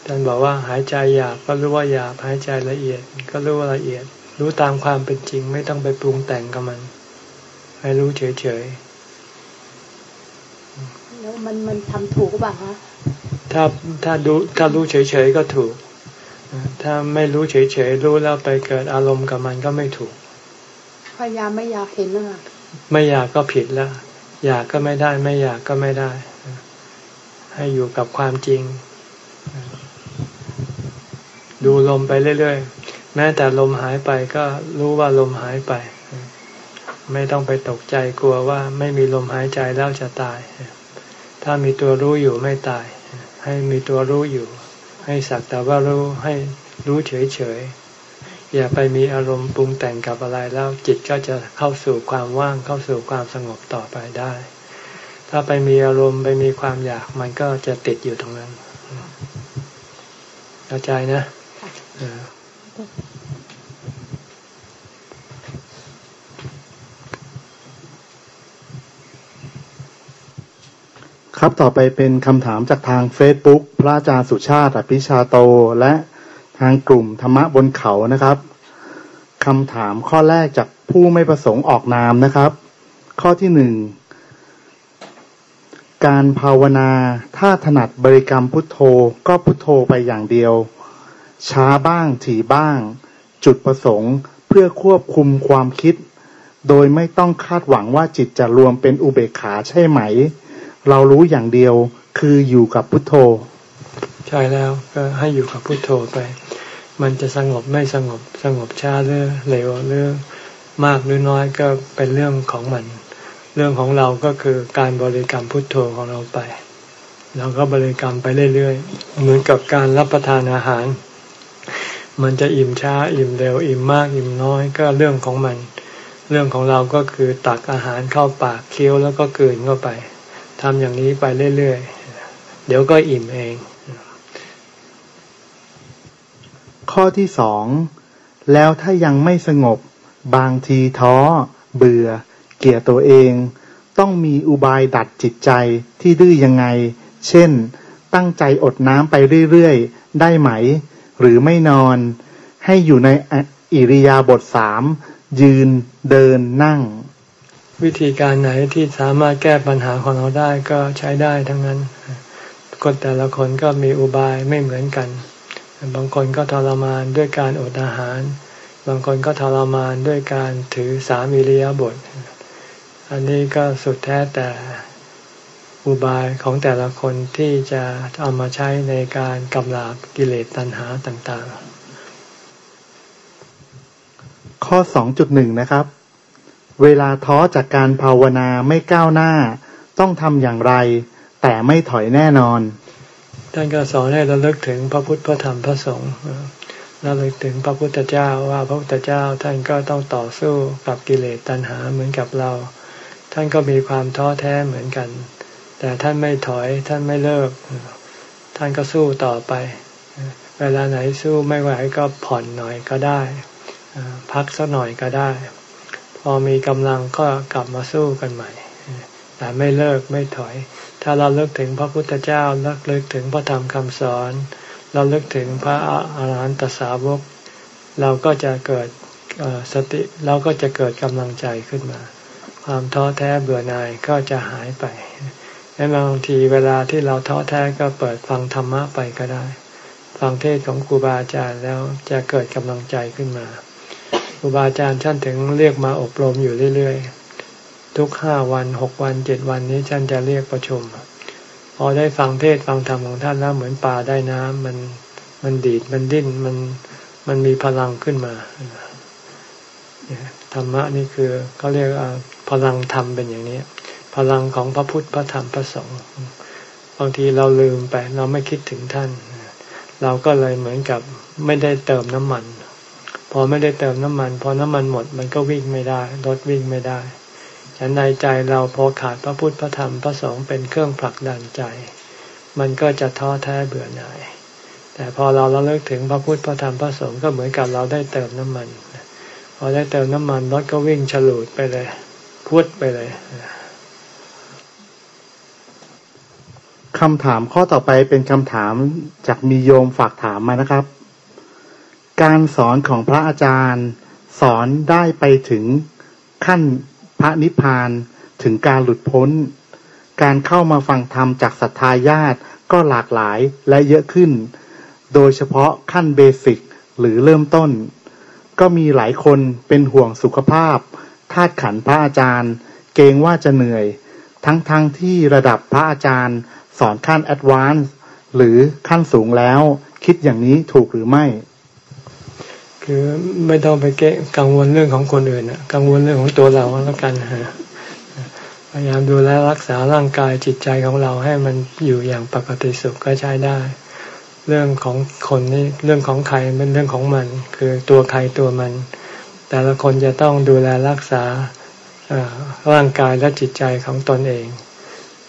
ท่านบอกว่าหายใจหยาบก็รู้ว่าหยาบหายใจละเอียด ก็รู้ว่าละเอียด รู้ตามความเป็นจริง ไม่ต้องไปปรุงแต่งกับมัน ให้รู้เฉยๆแล้วมันมันทำถูกป่ะคะ ถ้าถ้าดูถ้ารู้เฉยๆก็ถูก ถ้าไม่รู้เฉยๆรู้แล้วไปเกิดอารมณ์กับมันก็ไม่ถูก พยายามไม่อยากเห็นนะไม่อยากก็ผิดแล้ว อยากก็ไม่ได้ ไม่อยากก็ไม่ได้ ให้อยู่กับความจริง ดูลมไปเรื่อยๆ แม้แต่ลมหายไปก็รู้ว่าลมหายไป ไม่ต้องไปตกใจกลัวว่า ไม่มีลมหายใจแล้วจะตาย ถ้ามีตัวรู้อยู่ไม่ตาย ให้มีตัวรู้อยู่ ให้สักแต่ว่ารู้ให้รู้เฉยๆอย่าไปมีอารมณ์ปรุงแต่งกับอะไรแล้วจิตก็จะเข้าสู่ความว่างเข้าสู่ความสงบต่อไปได้ ถ้าไปมีอารมณ์ไปมีความอยากมันก็จะติดอยู่ตรงนั้นเข้าใจนะ ครับต่อไปเป็นคำถามจากทาง Facebook พระอาจารย์สุชาติอภิชาโตและทางกลุ่มธรรมะบนเขานะครับคำถามข้อแรกจากผู้ไม่ประสงค์ออกนามนะครับ ข้อที่หนึ่งการภาวนาถ้าถนัดบริกรรมพุทโธก็พุทโธไปอย่างเดียว ช้าบ้างถี่บ้าง จุดประสงค์เพื่อควบคุมความคิด โดยไม่ต้องคาดหวังว่าจิตจะรวมเป็นอุเบกขาใช่ไหม เรารู้อย่างเดียวคืออยู่กับพุทโธ ใช่แล้วก็ให้อยู่กับพุทโธไป มันจะสงบไม่สงบสงบช้าหรือเร็วหรือมากหรือน้อยก็เป็นเรื่องของมัน เรื่องของเราก็คือการบริกรรมพุทโธของเราไปเราก็บริกรรมไปเรื่อยๆ เหมือนกับการรับประทานอาหาร มันจะอิ่มช้าอิ่มเร็วอิ่มมากอิ่มน้อยก็เรื่องของมัน เรื่องของเราก็คือตักอาหารเข้าปากเคี้ยวแล้วก็กลืนเข้าไป ทำอย่างนี้ไปเรื่อยๆ เดี๋ยวก็อิ่มเอง ข้อที่สอง แล้วถ้ายังไม่สงบบางทีท้อ เบื่อ เกลียดตัวเอง ต้องมีอุบายดัดจิตใจที่ดื้อยังไง เช่น ตั้งใจอดน้ำไปเรื่อยๆ ได้ไหม หรือไม่นอน ให้อยู่ในอิริยาบถสามยืนเดินนั่ง วิธีการไหนที่สามารถแก้ปัญหาของเราได้ก็ใช้ได้ทั้งนั้น คนแต่ละคนก็มีอุบายไม่เหมือนกัน บางคนก็ทรมานด้วยการอดอาหาร บางคนก็ทรมานด้วยการถือสามีริยบท อันนี้ก็สุดแท้แต่อุบายของแต่ละคนที่จะเอามาใช้ในการกำราบกิเลสตัณหาต่างๆ ข้อสองจุดหนึ่งนะครับ เวลาท้อจากการภาวนาไม่ก้าวหน้า ต้องทำอย่างไร แต่ไม่ถอยแน่นอน ท่านก็สอนให้เราเลิกถึงพระพุทธพระธรรมพระสงฆ์เราเลิกถึงพระพุทธเจ้าว่าพระพุทธเจ้าท่านก็ต้องต่อสู้กับกิเลสตัณหาเหมือนกับเรา ท่านก็มีความท้อแท้เหมือนกัน แต่ท่านไม่ถอยท่านไม่เลิก ท่านก็สู้ต่อไป เวลาไหนสู้ไม่ไหวก็ผ่อนหน่อยก็ได้ พักสักหน่อยก็ได้ อมีกำลังก็กลับมาสู้กันใหม่ แต่ไม่เลิกไม่ถอย ถ้าเราเลิกถึงพระพุทธเจ้าเลิกเลิกถึงพระธรรมคำสอน เราเลิกถึงพระอาหารหันตสาวก เราก็จะเกิดสติเราก็จะเกิดกำลังใจขึ้นมา ความท้อแท้เบื่อหน่ายก็จะหายไปและบางทีเวลาที่เราท้อแท้ก็เปิดฟังธรรมะไปก็ได้ ฟังเทศของครูบาอาจารย์แล้วจะเกิดกำลังใจขึ้นมา ครูบาอาจารย์ท่านถึงเรียกมาอบรมอยู่เรื่อยๆ ทุกห้าวันหกวันเจ็ดวันนี้ท่านจะเรียกประชุม พอได้ฟังเทศฟังธรรมของท่านแล้วเหมือนปลาได้น้ำมันมันดีดมันดิ้นมันมันมีพลังขึ้นมาธรรมะนี่คือเขาเรียกพลังธรรมเป็นอย่างนี้พลังของพระพุทธพระธรรมพระสงฆ์บางทีเราลืมไปเราไม่คิดถึงท่าน เราก็เลยเหมือนกับไม่ได้เติมน้ำมัน พอไม่ได้เติมน้ำมัน พอน้ำมันหมดมันก็วิ่งไม่ได้รถวิ่งไม่ได้ฉันในใจเราพอขาดพระพุทธพระธรรมพระสงฆ์เป็นเครื่องผลักดันใจ มันก็จะท้อแท้เบื่อหน่าย แต่พอเราเราเลิกถึงพระพุทธพระธรรมพระสงฆ์ก็เหมือนกับเราได้เติมน้ำมัน พอได้เติมน้ำมันรถก็วิ่งฉลูดไปเลยพุดไปเลยคำถามข้อต่อไปเป็นคำถามจากมีโยมฝากถามมานะครับ การสอนของพระอาจารย์ สอนได้ไปถึงขั้นพระนิพพานถึงการหลุดพ้น การเข้ามาฟังธรรมจากศรัทธาญาติก็หลากหลายและเยอะขึ้น โดยเฉพาะขั้นเบสิกหรือเริ่มต้น ก็มีหลายคนเป็นห่วงสุขภาพธาตุขันพระอาจารย์ เกรงว่าจะเหนื่อย ทั้งๆทที่ระดับพระอาจารย์ สอนขั้นแอดวานซ์หรือขั้นสูงแล้ว คิดอย่างนี้ถูกหรือไม่ คือไม่ต้องไปเกะกังวลเรื่องของคนอื่นนะกังวลเรื่องของตัวเราแล้วกันฮะพยายามดูแลรักษาร่างกายจิตใจของเราให้มันอยู่อย่างปกติสุขก็ใช้ได้ เรื่องของคนนี่เรื่องของใครเป็นเรื่องของมัน คือตัวใครตัวมัน แต่ละคนจะต้องดูแลรักษาร่างกายและจิตใจของตนเอง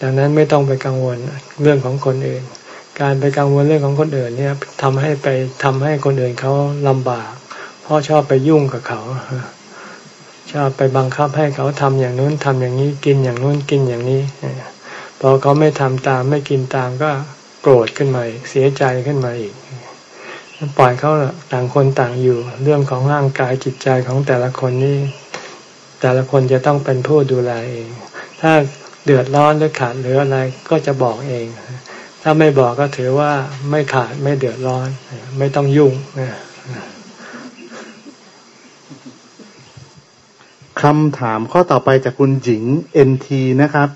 ดังนั้นไม่ต้องไปกังวลเรื่องของคนอื่น การไปกังวลเรื่องของคนอื่นเนี่ยทำให้ไปทำให้คนอื่นเขาลำบาก ราะชอบไปยุ่งกับเขา ชอบไปบังคับให้เขาทำอย่างนู้นทำอย่างนี้กินอย่างนู้นกินอย่างนี้พอเขาไม่ทำตามไม่กินตามก็โกรธขึ้นมาอีกเสียใจขึ้นมาอีกปล่อยเขาต่างคนต่างอยู่ เรื่องของร่างกายจิตใจของแต่ละคนนี่แต่ละคนจะต้องเป็นผู้ดูแลเอง ถ้าเดือดร้อนหรือขาดหรืออะไรก็จะบอกเอง ถ้าไม่บอกก็ถือว่าไม่ขาดไม่เดือดร้อน ไม่ต้องยุ่ง คำถามข้อต่อไปจากคุณหญิงเอ็นทีนะครับ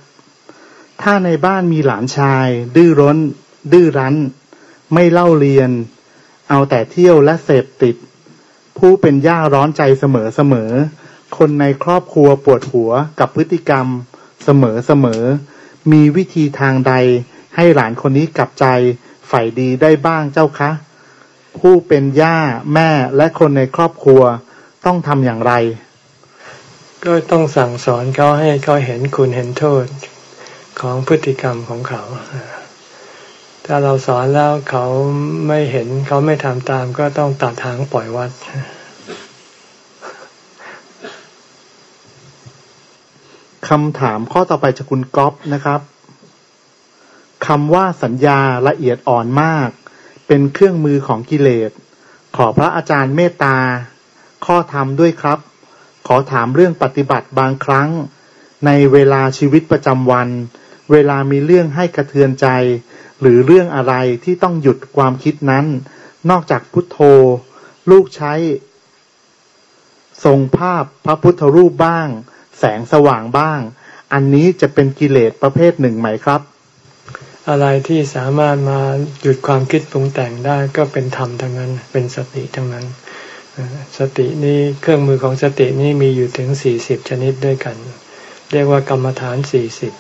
ถ้าในบ้านมีหลานชาย ดื้อร้น ดื้อรั้น ไม่เล่าเรียน เอาแต่เที่ยวและเสพติด ผู้เป็นย่าร้อนใจเสมอเสมอ คนในครอบครัวปวดหัวกับพฤติกรรมเสมอเสมอ มีวิธีทางใด ให้หลานคนนี้กลับใจฝ่ายดีได้บ้างเจ้าคะ ผู้เป็นย่าแม่และคนในครอบครัวต้องทำอย่างไร ก็ต้องสั่งสอนเขาให้เขาเห็นคุณเห็นโทษของพฤติกรรมของเขา ถ้าเราสอนแล้วเขาไม่เห็นเขาไม่ทำตาม ก็ต้องตัดทางปล่อยวัด คำถามข้อต่อไปจากคุณก๊อฟนะครับคำว่าสัญญาละเอียดอ่อนมาก เป็นเครื่องมือของกิเลส ขอพระอาจารย์เมตตา ข้อธรรมด้วยครับ ขอถามเรื่องปฏิบัติบางครั้ง ในเวลาชีวิตประจำวัน เวลามีเรื่องให้กระเทือนใจ หรือเรื่องอะไรที่ต้องหยุดความคิดนั้น นอกจากพุทโธ ลูกใช้ทรงภาพพระพุทธรูปบ้าง แสงสว่างบ้าง อันนี้จะเป็นกิเลสประเภทหนึ่งไหมครับ อะไรที่สามารถมาหยุดความคิดปรุงแต่งได้ก็เป็นธรรมทั้งนั้น เป็นสติทั้งนั้น สตินี้เครื่องมือของสตินี้มีอยู่ถึงสี่สิบชนิดด้วยกัน เรียกว่ากรรมฐานสี่สิบ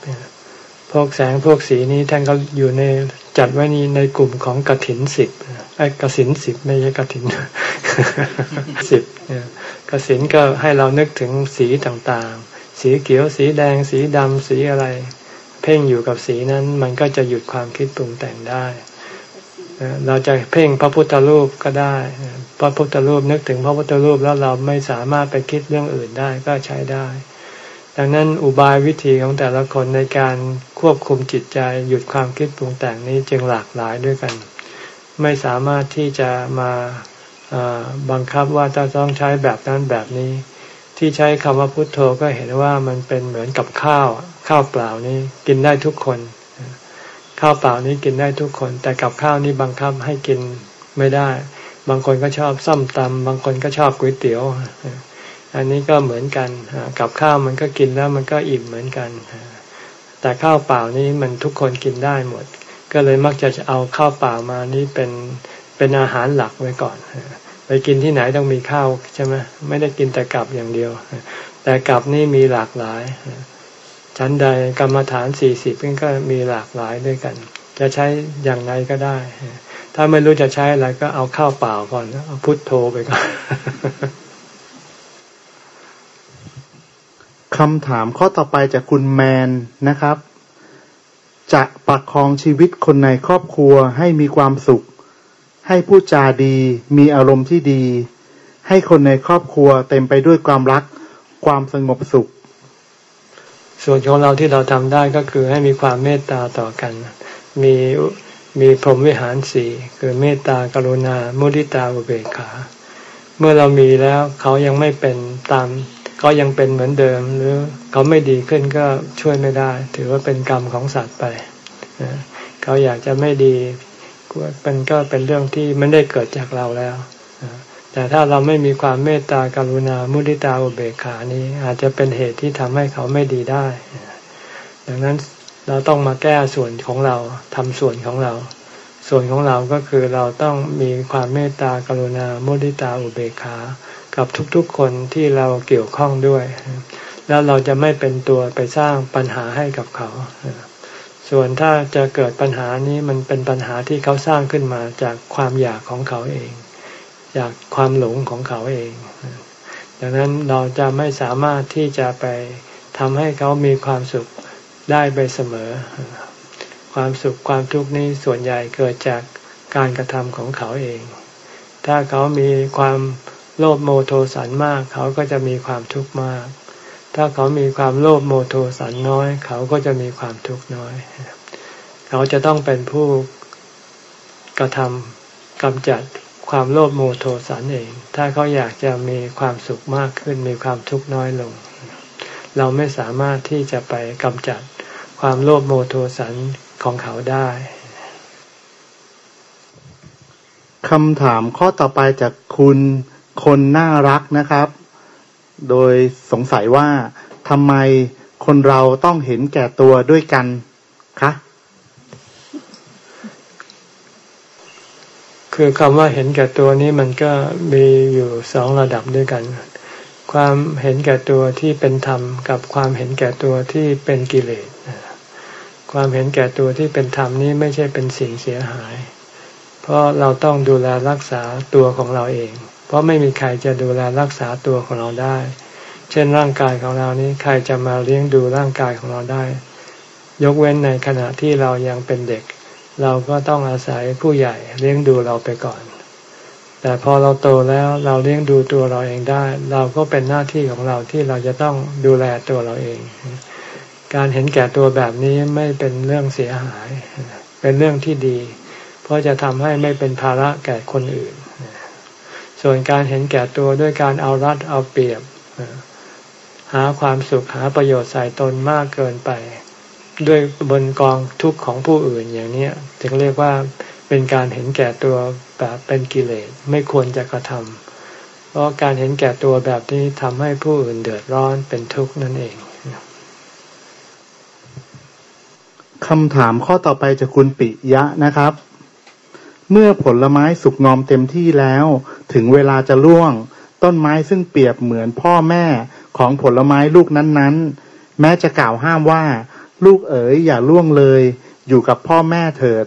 พวกแสงพวกสีนี้ท่านก็อยู่ในจัดไว้นี้ในกลุ่มของกถินสิบไอ้กสินสิบไม่ใช่กถินสิบกสินก็ให้เรานึกถึงสีต่างๆ สีเขียวสีแดงสีดำสีอะไร เพ่งอยู่กับสีนั้นมันก็จะหยุดความคิดปรุงแต่งได้ เราจะเพ่งพระพุทธรูปก็ได้ พระพุทธรูปนึกถึงพระพุทธรูปแล้วเราไม่สามารถไปคิดเรื่องอื่นได้ก็ใช้ได้ ดังนั้นอุบายวิธีของแต่ละคนในการควบคุมจิตใจหยุดความคิดปรุงแต่งนี้จึงหลากหลายด้วยกัน ไม่สามารถที่จะมาบังคับว่าจะต้องใช้แบบนั้นแบบนี้ ที่ใช้คำว่าพุทโธก็เห็นว่ามันเป็นเหมือนกับข้าวข้าวเปล่านี้กินได้ทุกคน ข้าวเปล่านี้กินได้ทุกคน แต่กับข้าวนี้บังคับให้กินไม่ได้ บางคนก็ชอบส้มตำบางคนก็ชอบก๋วยเตี๋ยว อันนี้ก็เหมือนกันกับข้าวมันก็กินแล้วมันก็อิ่มเหมือนกัน แต่ข้าวเปล่านี้มันทุกคนกินได้หมด ก็เลยมักจะเอาข้าวเปล่ามานี้เป็นเป็นอาหารหลักไว้ก่อนไปกินที่ไหนต้องมีข้าวใช่ไหมไม่ได้กินแต่กับอย่างเดียว แต่กับนี่มีหลากหลาย ชั้นใดกรรมฐานสี่สิบก็มีหลากหลายด้วยกัน จะใช้อย่างไรก็ได้ ถ้าไม่รู้จะใช้อะไรก็เอาข้าวเปล่าก่อนเอาพุทโธไปก่อนคำถามข้อต่อไปจากคุณแมนนะครับ จะประคองชีวิตคนในครอบครัวให้มีความสุข ให้พูดจาดี มีอารมณ์ที่ดี ให้คนในครอบครัวเต็มไปด้วยความรัก ความสงบสุข ส่วนของเราที่เราทำได้ก็คือให้มีความเมตตาต่อกัน มีมีพรหมวิหารสี่คือเมตตากรุณา มุทิตาอุเบกขา เมื่อเรามีแล้วเขายังไม่เป็นตามเขายังเป็นเหมือนเดิม หรือเขาไม่ดีขึ้นก็ช่วยไม่ได้ ถือว่าเป็นกรรมของสัตว์ไปเขาอยากจะไม่ดีมันก็เป็นเรื่องที่ไม่ได้เกิดจากเราแล้ว แต่ถ้าเราไม่มีความเมตตากรุณามุทิตาอุเบกขานี้อาจจะเป็นเหตุที่ทำให้เขาไม่ดีได้ ดังนั้นเราต้องมาแก้ส่วนของเราทำส่วนของเรา ส่วนของเราก็คือเราต้องมีความเมตตากรุณามุทิตาอุเบกขากับทุกๆคนที่เราเกี่ยวข้องด้วย แล้วเราจะไม่เป็นตัวไปสร้างปัญหาให้กับเขา ส่วนถ้าจะเกิดปัญหานี้มันเป็นปัญหาที่เขาสร้างขึ้นมาจากความอยากของเขาเอง จากความหลงของเขาเอง ดังนั้นเราจะไม่สามารถที่จะไปทำให้เขามีความสุขได้ไปเสมอ ความสุขความทุกข์นี้ส่วนใหญ่เกิดจากการกระทำของเขาเอง ถ้าเขามีความโลภโมโทสันมาก เขาก็จะมีความทุกข์มาก ถ้าเขามีความโลภโมโทสันน้อย เขาก็จะมีความทุกข์น้อย เขาจะต้องเป็นผู้กระทำกำจัด ความโลภโมโทสันเอง ถ้าเขาอยากจะมีความสุขมากขึ้น มีความทุกข์น้อยลง เราไม่สามารถที่จะไปกำจัดความโลภโมโทสันของเขาได้คำถามข้อต่อไปจากคุณคนน่ารักนะครับ โดยสงสัยว่าทำไมคนเราต้องเห็นแก่ตัวด้วยกันคะ คือคำว่าเห็นแก่ตัวนี้มันก็มีอยู่สองระดับด้วยกัน ความเห็นแก่ตัวที่เป็นธรรม กับความเห็นแก่ตัวที่เป็นกิเลสความเห็นแก่ตัวที่เป็นธรรมนี้ไม่ใช่เป็นสิ่งเสียหาย เพราะเราต้องดูแลรักษาตัวของเราเอง เพราะไม่มีใครจะดูแลรักษาตัวของเราได้ เช่นร่างกายของเรานี้ใครจะมาเลี้ยงดูร่างกายของเราได้ ยกเว้นในขณะที่เรายังเป็นเด็ก เราก็ต้องอาศัยผู้ใหญ่เลี้ยงดูเราไปก่อน แต่พอเราโตแล้วเราเลี้ยงดูตัวเราเองได้ เราก็เป็นหน้าที่ของเราที่เราจะต้องดูแลตัวเราเอง การเห็นแก่ตัวแบบนี้ไม่เป็นเรื่องเสียหาย เป็นเรื่องที่ดี เพราะจะทำให้ไม่เป็นภาระแก่คนอื่น ส่วนการเห็นแก่ตัวด้วยการเอารัดเอาเปรียบ หาความสุขหาประโยชน์ใส่ตนมากเกินไป ด้วยบนกองทุกข์ของผู้อื่นอย่างนี้ถึงเรียกว่าเป็นการเห็นแก่ตัวแบบเป็นกิเลสไม่ควรจะกระทำเพราะการเห็นแก่ตัวแบบนี้ทำให้ผู้อื่นเดือดร้อนเป็นทุกข์นั่นเองคำถามข้อต่อไปจากคุณปิยะนะครับ เมื่อผลไม้สุกงอมเต็มที่แล้ว ถึงเวลาจะล่วง ต้นไม้ซึ่งเปรียบเหมือนพ่อแม่ของผลไม้ลูกนั้นๆ แม้จะกล่าวห้ามว่า ลูกเอ๋ยอย่าล่วงเลย อยู่กับพ่อแม่เถิด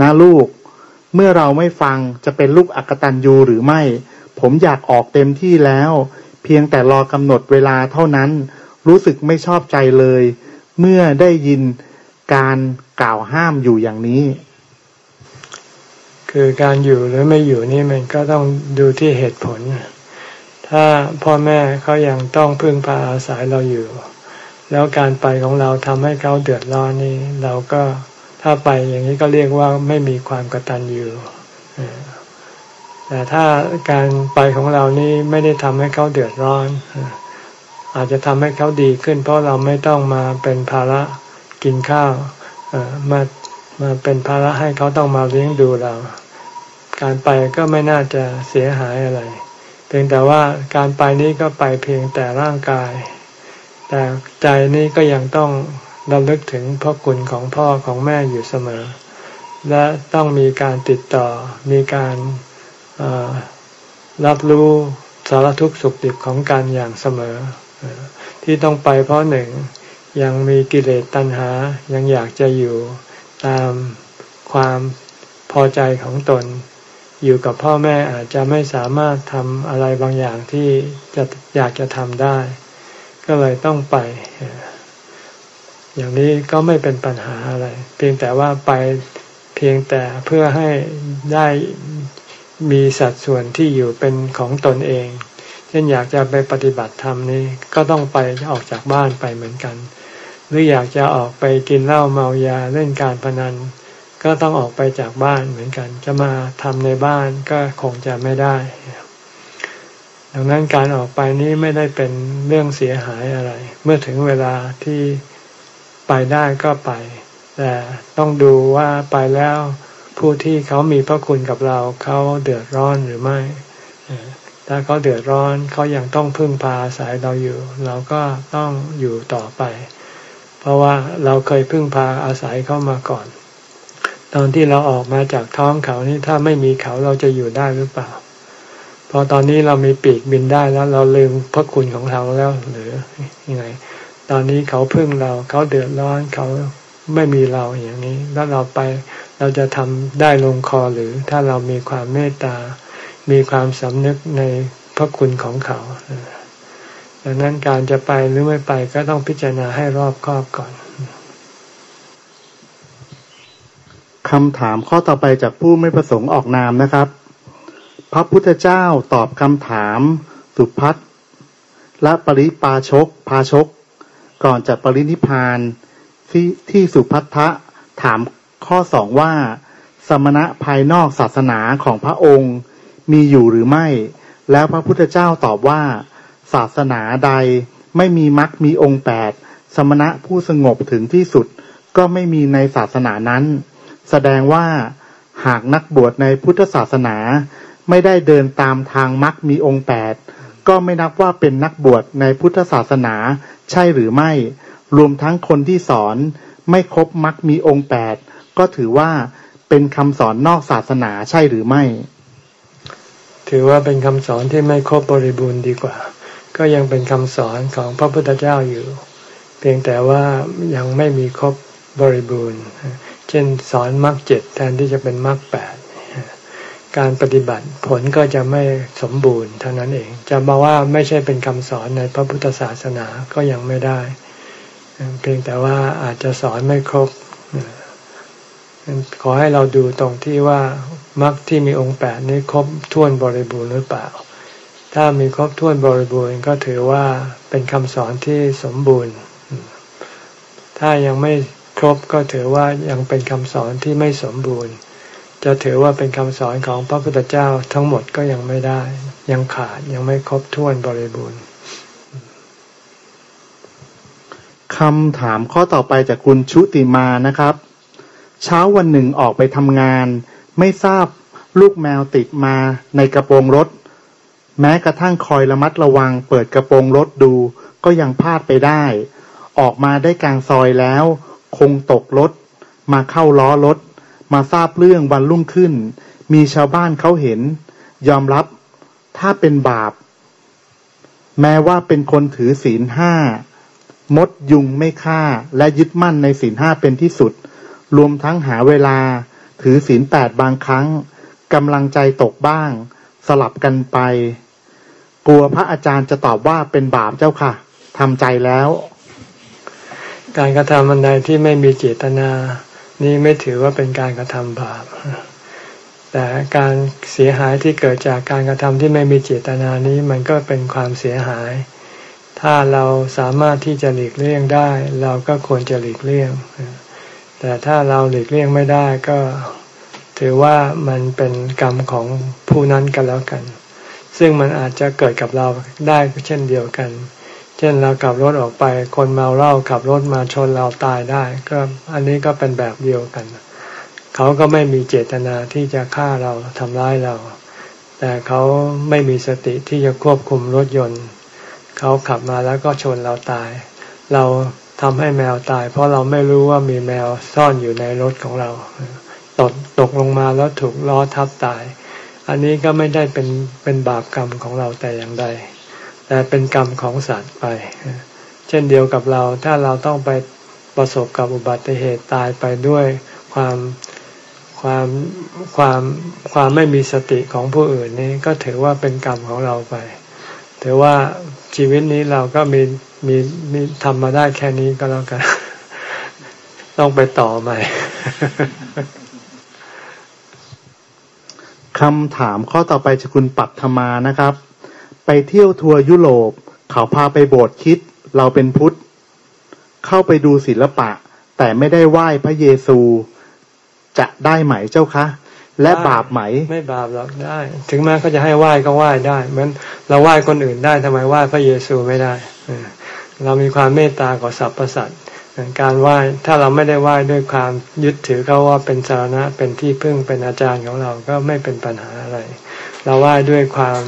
นะลูก เมื่อเราไม่ฟังจะเป็นลูกอักตันยูหรือไม่ ผมอยากออกเต็มที่แล้ว เพียงแต่รอกำหนดเวลาเท่านั้น รู้สึกไม่ชอบใจเลย เมื่อได้ยินการกล่าวห้ามอยู่อย่างนี้ คือการอยู่หรือไม่อยู่นี่มันก็ต้องดูที่เหตุผล ถ้าพ่อแม่เขายังต้องพึ่งพาอาศัยเราอยู่ แล้วการไปของเราทำให้เขาเดือดร้อนนี่เราก็ถ้าไปอย่างนี้ก็เรียกว่าไม่มีความกตัญญูแต่ถ้าการไปของเรานี่ไม่ได้ทำให้เขาเดือดร้อน อาจจะทำให้เขาดีขึ้น เพราะเราไม่ต้องมาเป็นภาระกินข้าวมามาเป็นภาระให้เขาต้องมาเลี้ยงดูเรา การไปก็ไม่น่าจะเสียหายอะไร เพียงแต่ว่าการไปนี้ก็ไปเพียงแต่ร่างกาย แต่ใจนี้ก็ยังต้องระลึกถึงพ่อคุณของพ่อของแม่อยู่เสมอ และต้องมีการติดต่อ มีการรับรู้สารทุกข์สุขดิบของการอย่างเสมอ ที่ต้องไปเพราะหนึ่งยังมีกิเลสตัณหา ยังอยากจะอยู่ตามความพอใจของตน อยู่กับพ่อแม่อาจจะไม่สามารถทำอะไรบางอย่างที่จะอยากจะทำได้ ก็เลยต้องไป อย่างนี้ก็ไม่เป็นปัญหาอะไร เพียงแต่ว่าไปเพียงแต่เพื่อให้ได้มีสัดส่วนที่อยู่เป็นของตนเอง เช่นอยากจะไปปฏิบัติธรรมนี้ก็ต้องไปออกจากบ้านไปเหมือนกัน หรืออยากจะออกไปกินเหล้าเมายาเล่นการพนัน ก็ต้องออกไปจากบ้านเหมือนกัน จะมาทำในบ้านก็คงจะไม่ได้ ดังนั้นการออกไปนี้ไม่ได้เป็นเรื่องเสียหายอะไร เมื่อถึงเวลาที่ไปได้ก็ไป แต่ต้องดูว่าไปแล้วผู้ที่เขามีพระคุณกับเราเขาเดือดร้อนหรือไม่ ถ้าเขาเดือดร้อนเขายังต้องพึ่งพาอาศัยเราอยู่ เราก็ต้องอยู่ต่อไป เพราะว่าเราเคยพึ่งพาอาศัยเขามาก่อน ตอนที่เราออกมาจากท้องเขานี่ถ้าไม่มีเขาเราจะอยู่ได้หรือเปล่า พอตอนนี้เรามีปีกบินได้แล้ว เราลืมพระคุณของเราแล้วหรือยังไง ตอนนี้เขาพึ่งเราเขาเดือดร้อนเขาไม่มีเราอย่างนี้ แล้วเราไปเราจะทำได้ลงคอหรือถ้าเรามีความเมตตา มีความสำนึกในพระคุณของเขาดังนั้นการจะไปหรือไม่ไปก็ต้องพิจารณาให้รอบคอบก่อนคำถามข้อต่อไปจากผู้ไม่ประสงค์ออกนามนะครับ พระพุทธเจ้าตอบคำถาม สุพัฒและปริปาชกพาชก ก่อนจะปรินิพานที่ที่สุพัทธะถามข้อสองว่า สมณะภายนอกศาสนาของพระองค์มีอยู่หรือไม่ แล้วพระพุทธเจ้าตอบว่า ศาสนาใดไม่มีมรรคมีองค์แปดสมณะผู้สงบถึงที่สุดก็ไม่มีในศาสนานั้น แสดงว่าหากนักบวชในพุทธศาสนา ไม่ได้เดินตามทางมรรคมีองค์แปดก็ไม่นับว่าเป็นนักบวชในพุทธศาสนา ใช่หรือไม่ รวมทั้งคนที่สอน ไม่ครบมรรคมีองค์แปดก็ถือว่าเป็นคำสอนนอกศาสนาใช่หรือไม่ ถือว่าเป็นคำสอนที่ไม่ครบบริบูรณ์ดีกว่า ก็ยังเป็นคำสอนของพระพุทธเจ้าอยู่ เพียงแต่ว่ายังไม่มีครบบริบูรณ์ เช่นสอนมรรคเจ็ดแทนที่จะเป็นมรรคแปด การปฏิบัติผลก็จะไม่สมบูรณ์เท่านั้นเอง จะมาว่าไม่ใช่เป็นคำสอนในพระพุทธศาสนาก็ยังไม่ได้ เพียงแต่ว่าอาจจะสอนไม่ครบ ขอให้เราดูตรงที่ว่ามรรคที่มีองค์แปดนี้ครบถ้วนบริบูรณ์หรือเปล่า ถ้ามีครบถ้วนบริบูรณ์ก็ถือว่าเป็นคำสอนที่สมบูรณ์ ถ้ายังไม่ครบก็ถือว่ายังเป็นคำสอนที่ไม่สมบูรณ์ จะถือว่าเป็นคำสอนของพระพุทธเจ้าทั้งหมดก็ยังไม่ได้ ยังขาดยังไม่ครบถ้วนบริบูรณ์คำถามข้อต่อไปจากคุณชุติมานะครับ เช้าวันหนึ่งออกไปทำงาน ไม่ทราบลูกแมวติดมาในกระโปรงรถ แม้กระทั่งคอยระมัดระวัง เปิดกระโปรงรถดู ก็ยังพลาดไปได้ ออกมาได้กลางซอยแล้ว คงตกรถ มาเข้าล้อรถ มาทราบเรื่องวันรุ่งขึ้น มีชาวบ้านเขาเห็น ยอมรับถ้าเป็นบาป แม้ว่าเป็นคนถือศีลห้ามดยุงไม่ฆ่าและยึดมั่นในศีลห้าเป็นที่สุด รวมทั้งหาเวลา ถือศีลแปดบางครั้งกำลังใจตกบ้าง สลับกันไป กลัวพระอาจารย์จะตอบว่าเป็นบาปเจ้าค่ะทำใจแล้ว การกระทำอันใดที่ไม่มีเจตนา นี่ไม่ถือว่าเป็นการกระทำบาป แต่การเสียหายที่เกิดจากการกระทำที่ไม่มีเจตนานี้มันก็เป็นความเสียหาย ถ้าเราสามารถที่จะหลีกเลี่ยงได้ เราก็ควรจะหลีกเลี่ยง แต่ถ้าเราหลีกเลี่ยงไม่ได้ก็ถือว่ามันเป็นกรรมของผู้นั้นกันแล้วกัน ซึ่งมันอาจจะเกิดกับเราได้เช่นเดียวกัน เช่นเราขับรถออกไป คนเมาเหล้าขับรถมาชนเราตายได้ ก็อันนี้ก็เป็นแบบเดียวกัน เขาก็ไม่มีเจตนาที่จะฆ่าเราทำร้ายเรา แต่เขาไม่มีสติที่จะควบคุมรถยนต์ เขาขับมาแล้วก็ชนเราตาย เราทำให้แมวตาย เพราะเราไม่รู้ว่ามีแมวซ่อนอยู่ในรถของเราตกตกลงมาแล้วถูกล้อทับตาย อันนี้ก็ไม่ได้เป็นเป็นบาปกรรมของเราแต่อย่างใด แต่เป็นกรรมของสัตว์ไป เช่นเดียวกับเราถ้าเราต้องไปประสบกับอุบัติเหตุตายไปด้วยความความความความไม่มีสติของผู้อื่นนี้ก็ถือว่าเป็นกรรมของเราไป ถือว่าชีวิตนี้เราก็มีมีมีทำมาได้แค่นี้ก็แล้วกัน ต้องไปต่อใหม่คำถามข้อต่อไปจากคุณปัทมานะครับ ไปเที่ยวทัวร์ยุโรป เขาพาไปโบสถ์คิด เราเป็นพุทธ เข้าไปดูศิลปะ แต่ไม่ได้ไหว้พระเยซู จะได้ไหมเจ้าคะ และบาปไหม ไม่บาปหรอกได้ ถึงแม้เขาจะให้ไหว้ก็ไหว้ได้เหมือนเราไหว้คนอื่นได้ทำไมไหว้พระเยซูไม่ได้เรามีความเมตตากับสรรพสัตว์การไหว้ถ้าเราไม่ได้ไหว้ด้วยความยึดถือเขาว่าเป็นสารณะเป็นที่พึ่งเป็นอาจารย์ของเราก็ไม่เป็นปัญหาอะไร เราไหว้ด้วยความ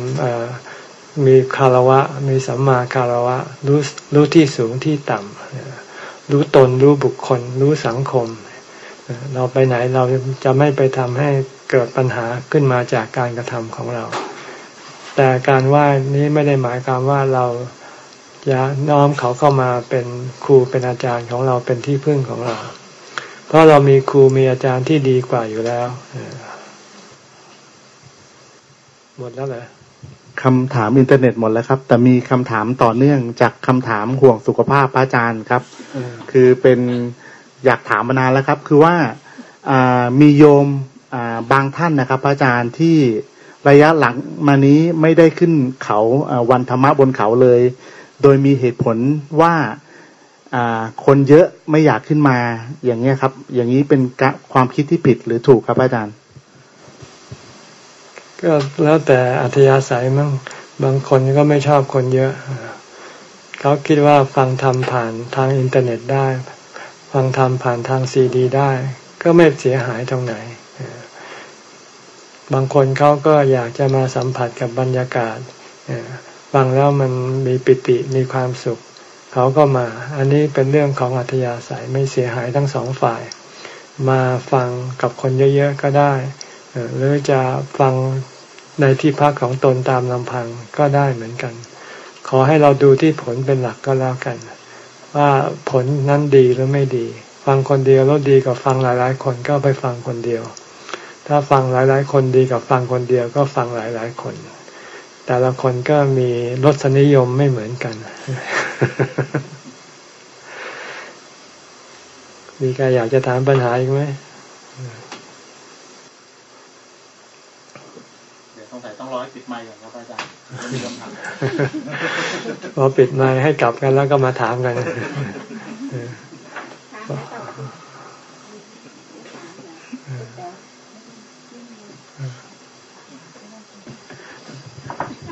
มีคารวะ มีสัมมาคารวะ รู้รู้ที่สูงที่ต่ำรู้ตนรู้บุคคล รู้สังคม เราไปไหนเราจะไม่ไปทำให้เกิดปัญหาขึ้นมาจากการกระทำของเรา แต่การไหว้นี้ไม่ได้หมายความว่าเราจะน้อมเขาเข้ามาเป็นครูเป็นอาจารย์ของเราเป็นที่พึ่งของเรา เพราะเรามีครูมีอาจารย์ที่ดีกว่าอยู่แล้วหมดแล้วเหรอ คำถามอินเทอร์เน็ตหมดแล้วครับ แต่มีคำถามต่อเนื่องจากคำถามห่วงสุขภาพพระอาจารย์ครับ คือเป็นอยากถามมานานแล้วครับ คือว่ามีโยมบางท่านนะครับ พระอาจารย์ที่ระยะหลังมานี้ไม่ได้ขึ้นเขาวันธรรมะบนเขาเลย โดยมีเหตุผลว่าคนเยอะไม่อยากขึ้นมาอย่างเงี้ยครับ อย่างนี้เป็นความคิดที่ผิดหรือถูกครับอาจารย์ ก็แล้วแต่อัธยาศัยมั้งบางคนก็ไม่ชอบคนเยอะ เขาคิดว่าฟังธรรมผ่านทางอินเทอร์เน็ตได้ ฟังธรรมผ่านทางซีดี ได้ ก็ไม่เสียหายตรงไหน บางคนเขาก็อยากจะมาสัมผัสกับบรรยากาศฟังแล้วมันมีปิติมีความสุข เขาก็มา อันนี้เป็นเรื่องของอัธยาศัยไม่เสียหายทั้งสองฝ่าย มาฟังกับคนเยอะๆก็ได้หรือจะฟัง ในที่พักของตนตามลำพังก็ได้เหมือนกัน ขอให้เราดูที่ผลเป็นหลักก็แล้วกัน ว่าผลนั้นดีหรือไม่ดี ฟังคนเดียวแล้วดีกับฟังหลาย ๆ คนก็ไปฟังคนเดียว ถ้าฟังหลาย ๆ คนดีกับฟังคนเดียวก็ฟังหลาย ๆ คน แต่ละคนก็มีรสนิยมไม่เหมือนกัน มีใครอยากจะถามปัญหาอีกไหมเดี๋ยวต้องใส่ต้องร้อย ปิดไมค์ก่อนครับอาจารย์มีคำถามพอปิดไมค์ให้กลับกันแล้วก็มาถามกัน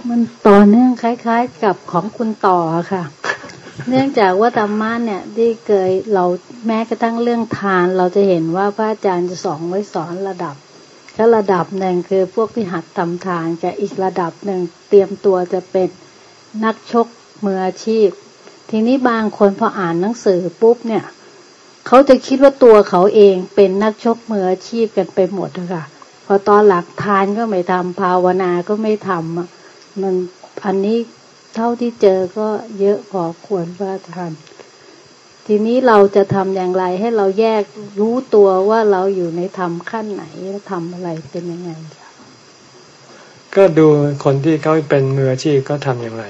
มันต่อเนื่องคล้าย ๆ กับของคุณต่อค่ะ เนื่องจากว่าธรรมะเนี่ยที่เคยเราแม้กระทั่งเรื่องทาน เราจะเห็นว่าพระอาจารย์จะสอนไว้สอนระดับ ถ้าระดับหนึ่งคือพวกที่หัดทำทานจะอีกระดับหนึ่งเตรียมตัวจะเป็นนักชกมืออาชีพ ทีนี้บางคนพออ่านหนังสือปุ๊บเนี่ยเขาจะคิดว่าตัวเขาเองเป็นนักชกมืออาชีพกันไปหมดค่ะพอตอนหลักทานก็ไม่ทำภาวนาก็ไม่ทำมันอันนี้เท่าที่เจอก็เยอะพอควรว่าทาน ทีนี้เราจะทำอย่างไรให้เราแยกรู้ตัวว่าเราอยู่ในธรรมขั้นไหนทำอะไรเป็นยังไงก็ดูคนที่เขาเป็นมืออาชีพก็ทำอย่างไร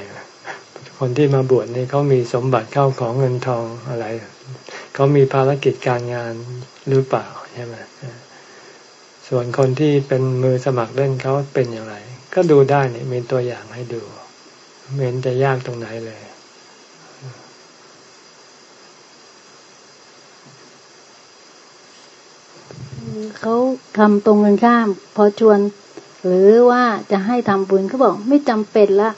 คนที่มาบวชนี่เขามีสมบัติเข้าของเงินทองอะไร เขามีภารกิจการงานหรือเปล่าใช่ไหมส่วนคนที่เป็นมือสมัครเล่นเขาเป็นอย่างไร ก็ดูได้นี่มีตัวอย่างให้ดูเมนจะยากตรงไหนเลย เขาทำตรงกันข้าม พอชวน หรือว่าจะให้ทำบุญเขาบอกไม่จำเป็นละ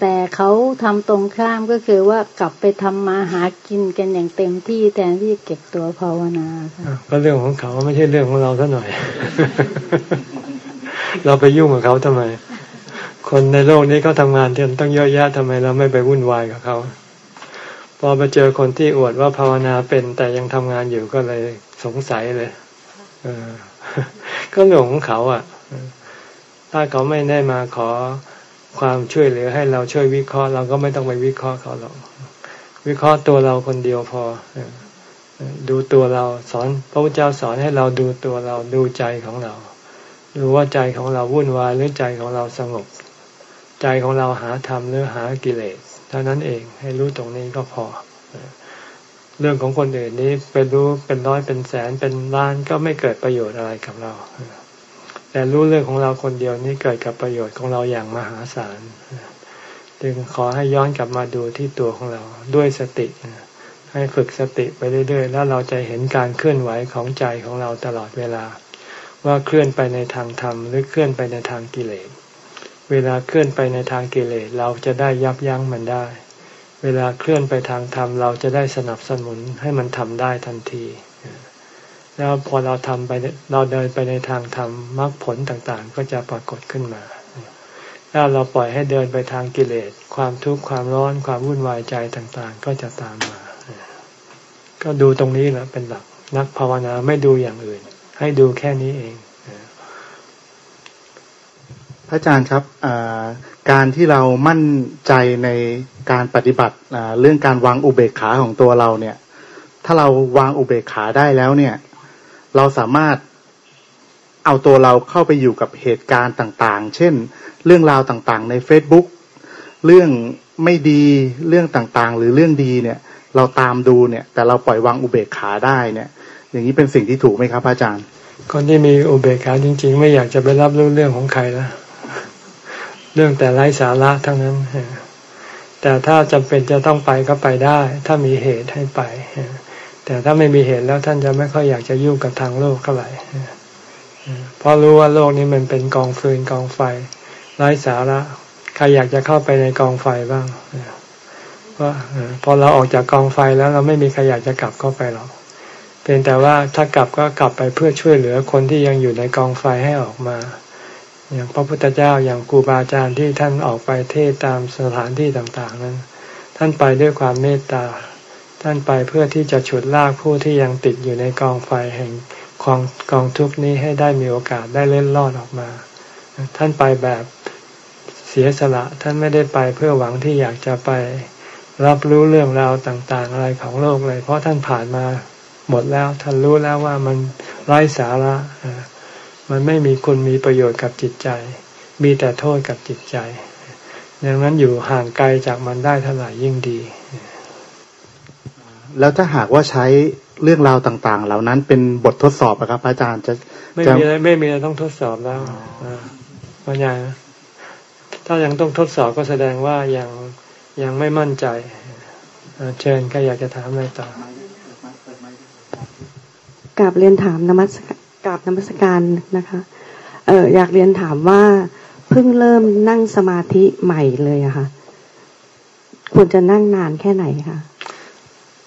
แต่เขาทำตรงข้ามก็คือว่ากลับไปทำมาหากินกันอย่างเต็มที่แทนที่เก็บตัวภาวนาก็เรื่องของเขาไม่ใช่เรื่องของเราซะหน่อย เราไปยุ่งกับเขาทำไม คนในโลกนี้เขาทางานเที่ต้องเยอะแยะทำไมเราไม่ไปวุ่นวายกับเขาพอไปเจอคนที่อวดว่าภาวนาเป็นแต่ยังทำงานอยู่ก็เลยสงสัยเลย ก็เรื่องของเขาอะ ถ้าเขาไม่ได้มาขอความช่วยเหลือให้เราช่วยวิเคราะห์เราก็ไม่ต้องไปวิเคราะห์เขาหรอก วิเคราะห์ตัวเราคนเดียวพอดูตัวเราสอนพระพุทธเจ้าสอนให้เราดูตัวเราดูใจของเรา ดูว่าใจของเราวุ่นวายหรือใจของเราสงบ ใจของเราหาธรรมหรือหากิเลสเท่านั้นเองให้รู้ตรงนี้ก็พอ เรื่องของคนอื่นนี้เป็นรู้เป็นร้อยเป็นแสนเป็นล้านก็ไม่เกิดประโยชน์อะไรกับเรา แต่รู้เรื่องของเราคนเดียวนี้เกิดกับประโยชน์ของเราอย่างมหาศาลจึงขอให้ย้อนกลับมาดูที่ตัวของเราด้วยสติ ให้ฝึกสติไปเรื่อยๆ แล้วเราจะเห็นการเคลื่อนไหวของใจของเราตลอดเวลา ว่าเคลื่อนไปในทางธรรมหรือเคลื่อนไปในทางกิเลส เวลาเคลื่อนไปในทางกิเลสเราจะได้ยับยั้งมันได้ เวลาเคลื่อนไปทางธรรมเราจะได้สนับสนุนให้มันทำได้ทันที แล้วพอเราทำไปเราเดินไปในทางธรรมมรรคผลต่างๆ ก็จะปรากฏขึ้นมา ถ้าเราปล่อยให้เดินไปทางกิเลส ความทุกข์ความร้อนความวุ่นวายใจต่างๆ ก็จะตามมา ก็ดูตรงนี้แหละเป็นหลักนักภาวนาไม่ดูอย่างอื่น ให้ดูแค่นี้เอง พระอาจารย์ครับการที่เรามั่นใจในการปฏิบัติเรื่องการวางอุเบกขาของตัวเราเนี่ย ถ้าเราวางอุเบกขาได้แล้วเนี่ย เราสามารถเอาตัวเราเข้าไปอยู่กับเหตุการณ์ต่างๆ เช่น เรื่องราวต่างๆ ใน Facebook เรื่องไม่ดีเรื่องต่างๆ หรือเรื่องดีเนี่ย เราตามดูเนี่ย แต่เราปล่อยวางอุเบกขาได้เนี่ย อย่างนี้เป็นสิ่งที่ถูกไหมครับอาจารย์ คนที่มีอุเบกขาจริง ๆ ไม่อยากจะไปรับรู้เรื่องของใครแล้ว เรื่องแต่ไร้สาระทั้งนั้น แต่ถ้าจำเป็นจะต้องไปก็ไปได้ ถ้ามีเหตุให้ไป แต่ถ้าไม่มีเหตุแล้วท่านจะไม่ค่อยอยากจะยุ่งกับทางโลกเท่าไหร่เพราะรู้ว่าโลกนี้มันเป็นกองฟืนกองไฟไร้สาระ ใครอยากจะเข้าไปในกองไฟบ้างเพราพอเราออกจากกองไฟแล้วเราไม่มีใครอยากจะกลับเข้าไปหรอกเพียงแต่ว่าถ้ากลับก็กลับไปเพื่อช่วยเหลือคนที่ยังอยู่ในกองไฟให้ออกมา อย่างพระพุทธเจ้าอย่างครูบาอาจารย์ที่ท่านออกไปเทศตามสถานที่ต่างๆนั้น ท่านไปด้วยความเมตตา ท่านไปเพื่อที่จะฉุดลากผู้ที่ยังติดอยู่ในกองไฟแห่งกองกองทุกนี้ให้ได้มีโอกาสได้เล่นรอดออกมา ท่านไปแบบเสียสละท่านไม่ได้ไปเพื่อหวังที่อยากจะไปรับรู้เรื่องราวต่างๆ อะไรของโลกเลย เพราะท่านผ่านมาหมดแล้วท่านรู้แล้วว่ามันไร้สาระ มันไม่มีคุณมีประโยชน์กับจิตใจ มีแต่โทษกับจิตใจดังนั้นอยู่ห่างไกลจากมันได้เท่าไหร่ยิ่งดี แล้วถ้าหากว่าใช้เรื่องราวต่าง ๆ เหล่านั้นเป็นบททดสอบนะครับ อาจารย์จะไม่มีอะไรไม่มีอะไรต้องทดสอบแล้วปัญญาถ้ายังต้องทดสอบก็แสดงว่ายังยังไม่มั่นใจเชิญใครอยากจะถามอะไรต่อกลับเรียนถามนมัสกราบนมัสการนะคะเอออยากเรียนถามว่าเพิ่งเริ่มนั่งสมาธิใหม่เลยอะคะ่ะ ควรจะนั่งนานแค่ไหนคะ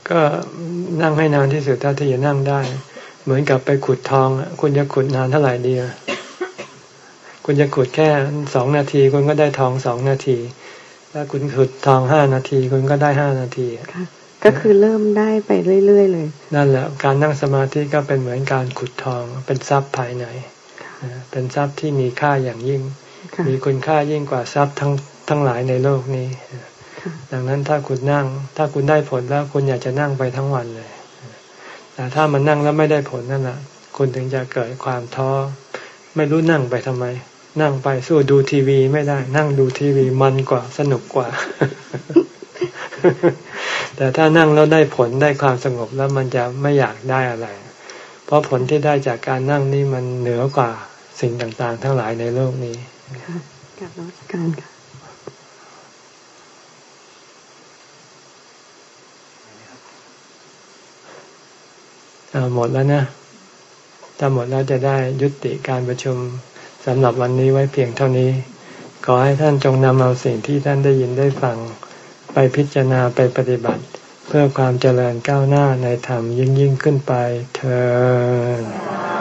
ก็นั่งให้นานที่สุดเท่าที่จะนั่งได้ เหมือนกับไปขุดทองคุณจะขุดนานเท่าไหร่ดีคุณจะขุดแค่สองนาทีคุณก็ได้ทองสองนาที ถ้าคุณขุดทองห้านาที คุณก็ได้ห้านาทีค่ะ ก็คือเริ่มได้ไปเรื่อยๆเลย นั่นแหละการนั่งสมาธิก็เป็นเหมือนการขุดทองเป็นทรัพย์ภายใน เป็นทรัพย์ที่มีค่าอย่างยิ่ง มีคุณค่ายิ่งกว่าทรัพย์ทั้งทั้งหลายในโลกนี้ ดังนั้นถ้าคุณนั่ง ถ้าคุณได้ผลแล้วคุณอยากจะนั่งไปทั้งวันเลย แต่ถ้ามันนั่งแล้วไม่ได้ผลนั่นแหละคุณถึงจะเกิดความท้อ ไม่รู้นั่งไปทำไม นั่งไปสู้ดูทีวีไม่ได้ นั่งดูทีวีมันกว่าสนุกกว่า แต่ถ้านั่งแล้วได้ผลได้ความสงบแล้วมันจะไม่อยากได้อะไร เพราะผลที่ได้จากการนั่งนี่มันเหนือกว่าสิ่งต่างๆ ทั้งหลายในโลกนี้ค่ะกับรัชการค่ะหมดแล้วนะถ้าหมดแล้วจะได้ยุติการประชุมสำหรับวันนี้ไว้เพียงเท่านี้ ขอให้ท่านจงนำเอาสิ่งที่ท่านได้ยินได้ฟัง ไปพิจารณาไปปฏิบัติ เพื่อความเจริญก้าวหน้าในธรรมยิ่งยิ่งขึ้นไปเธอ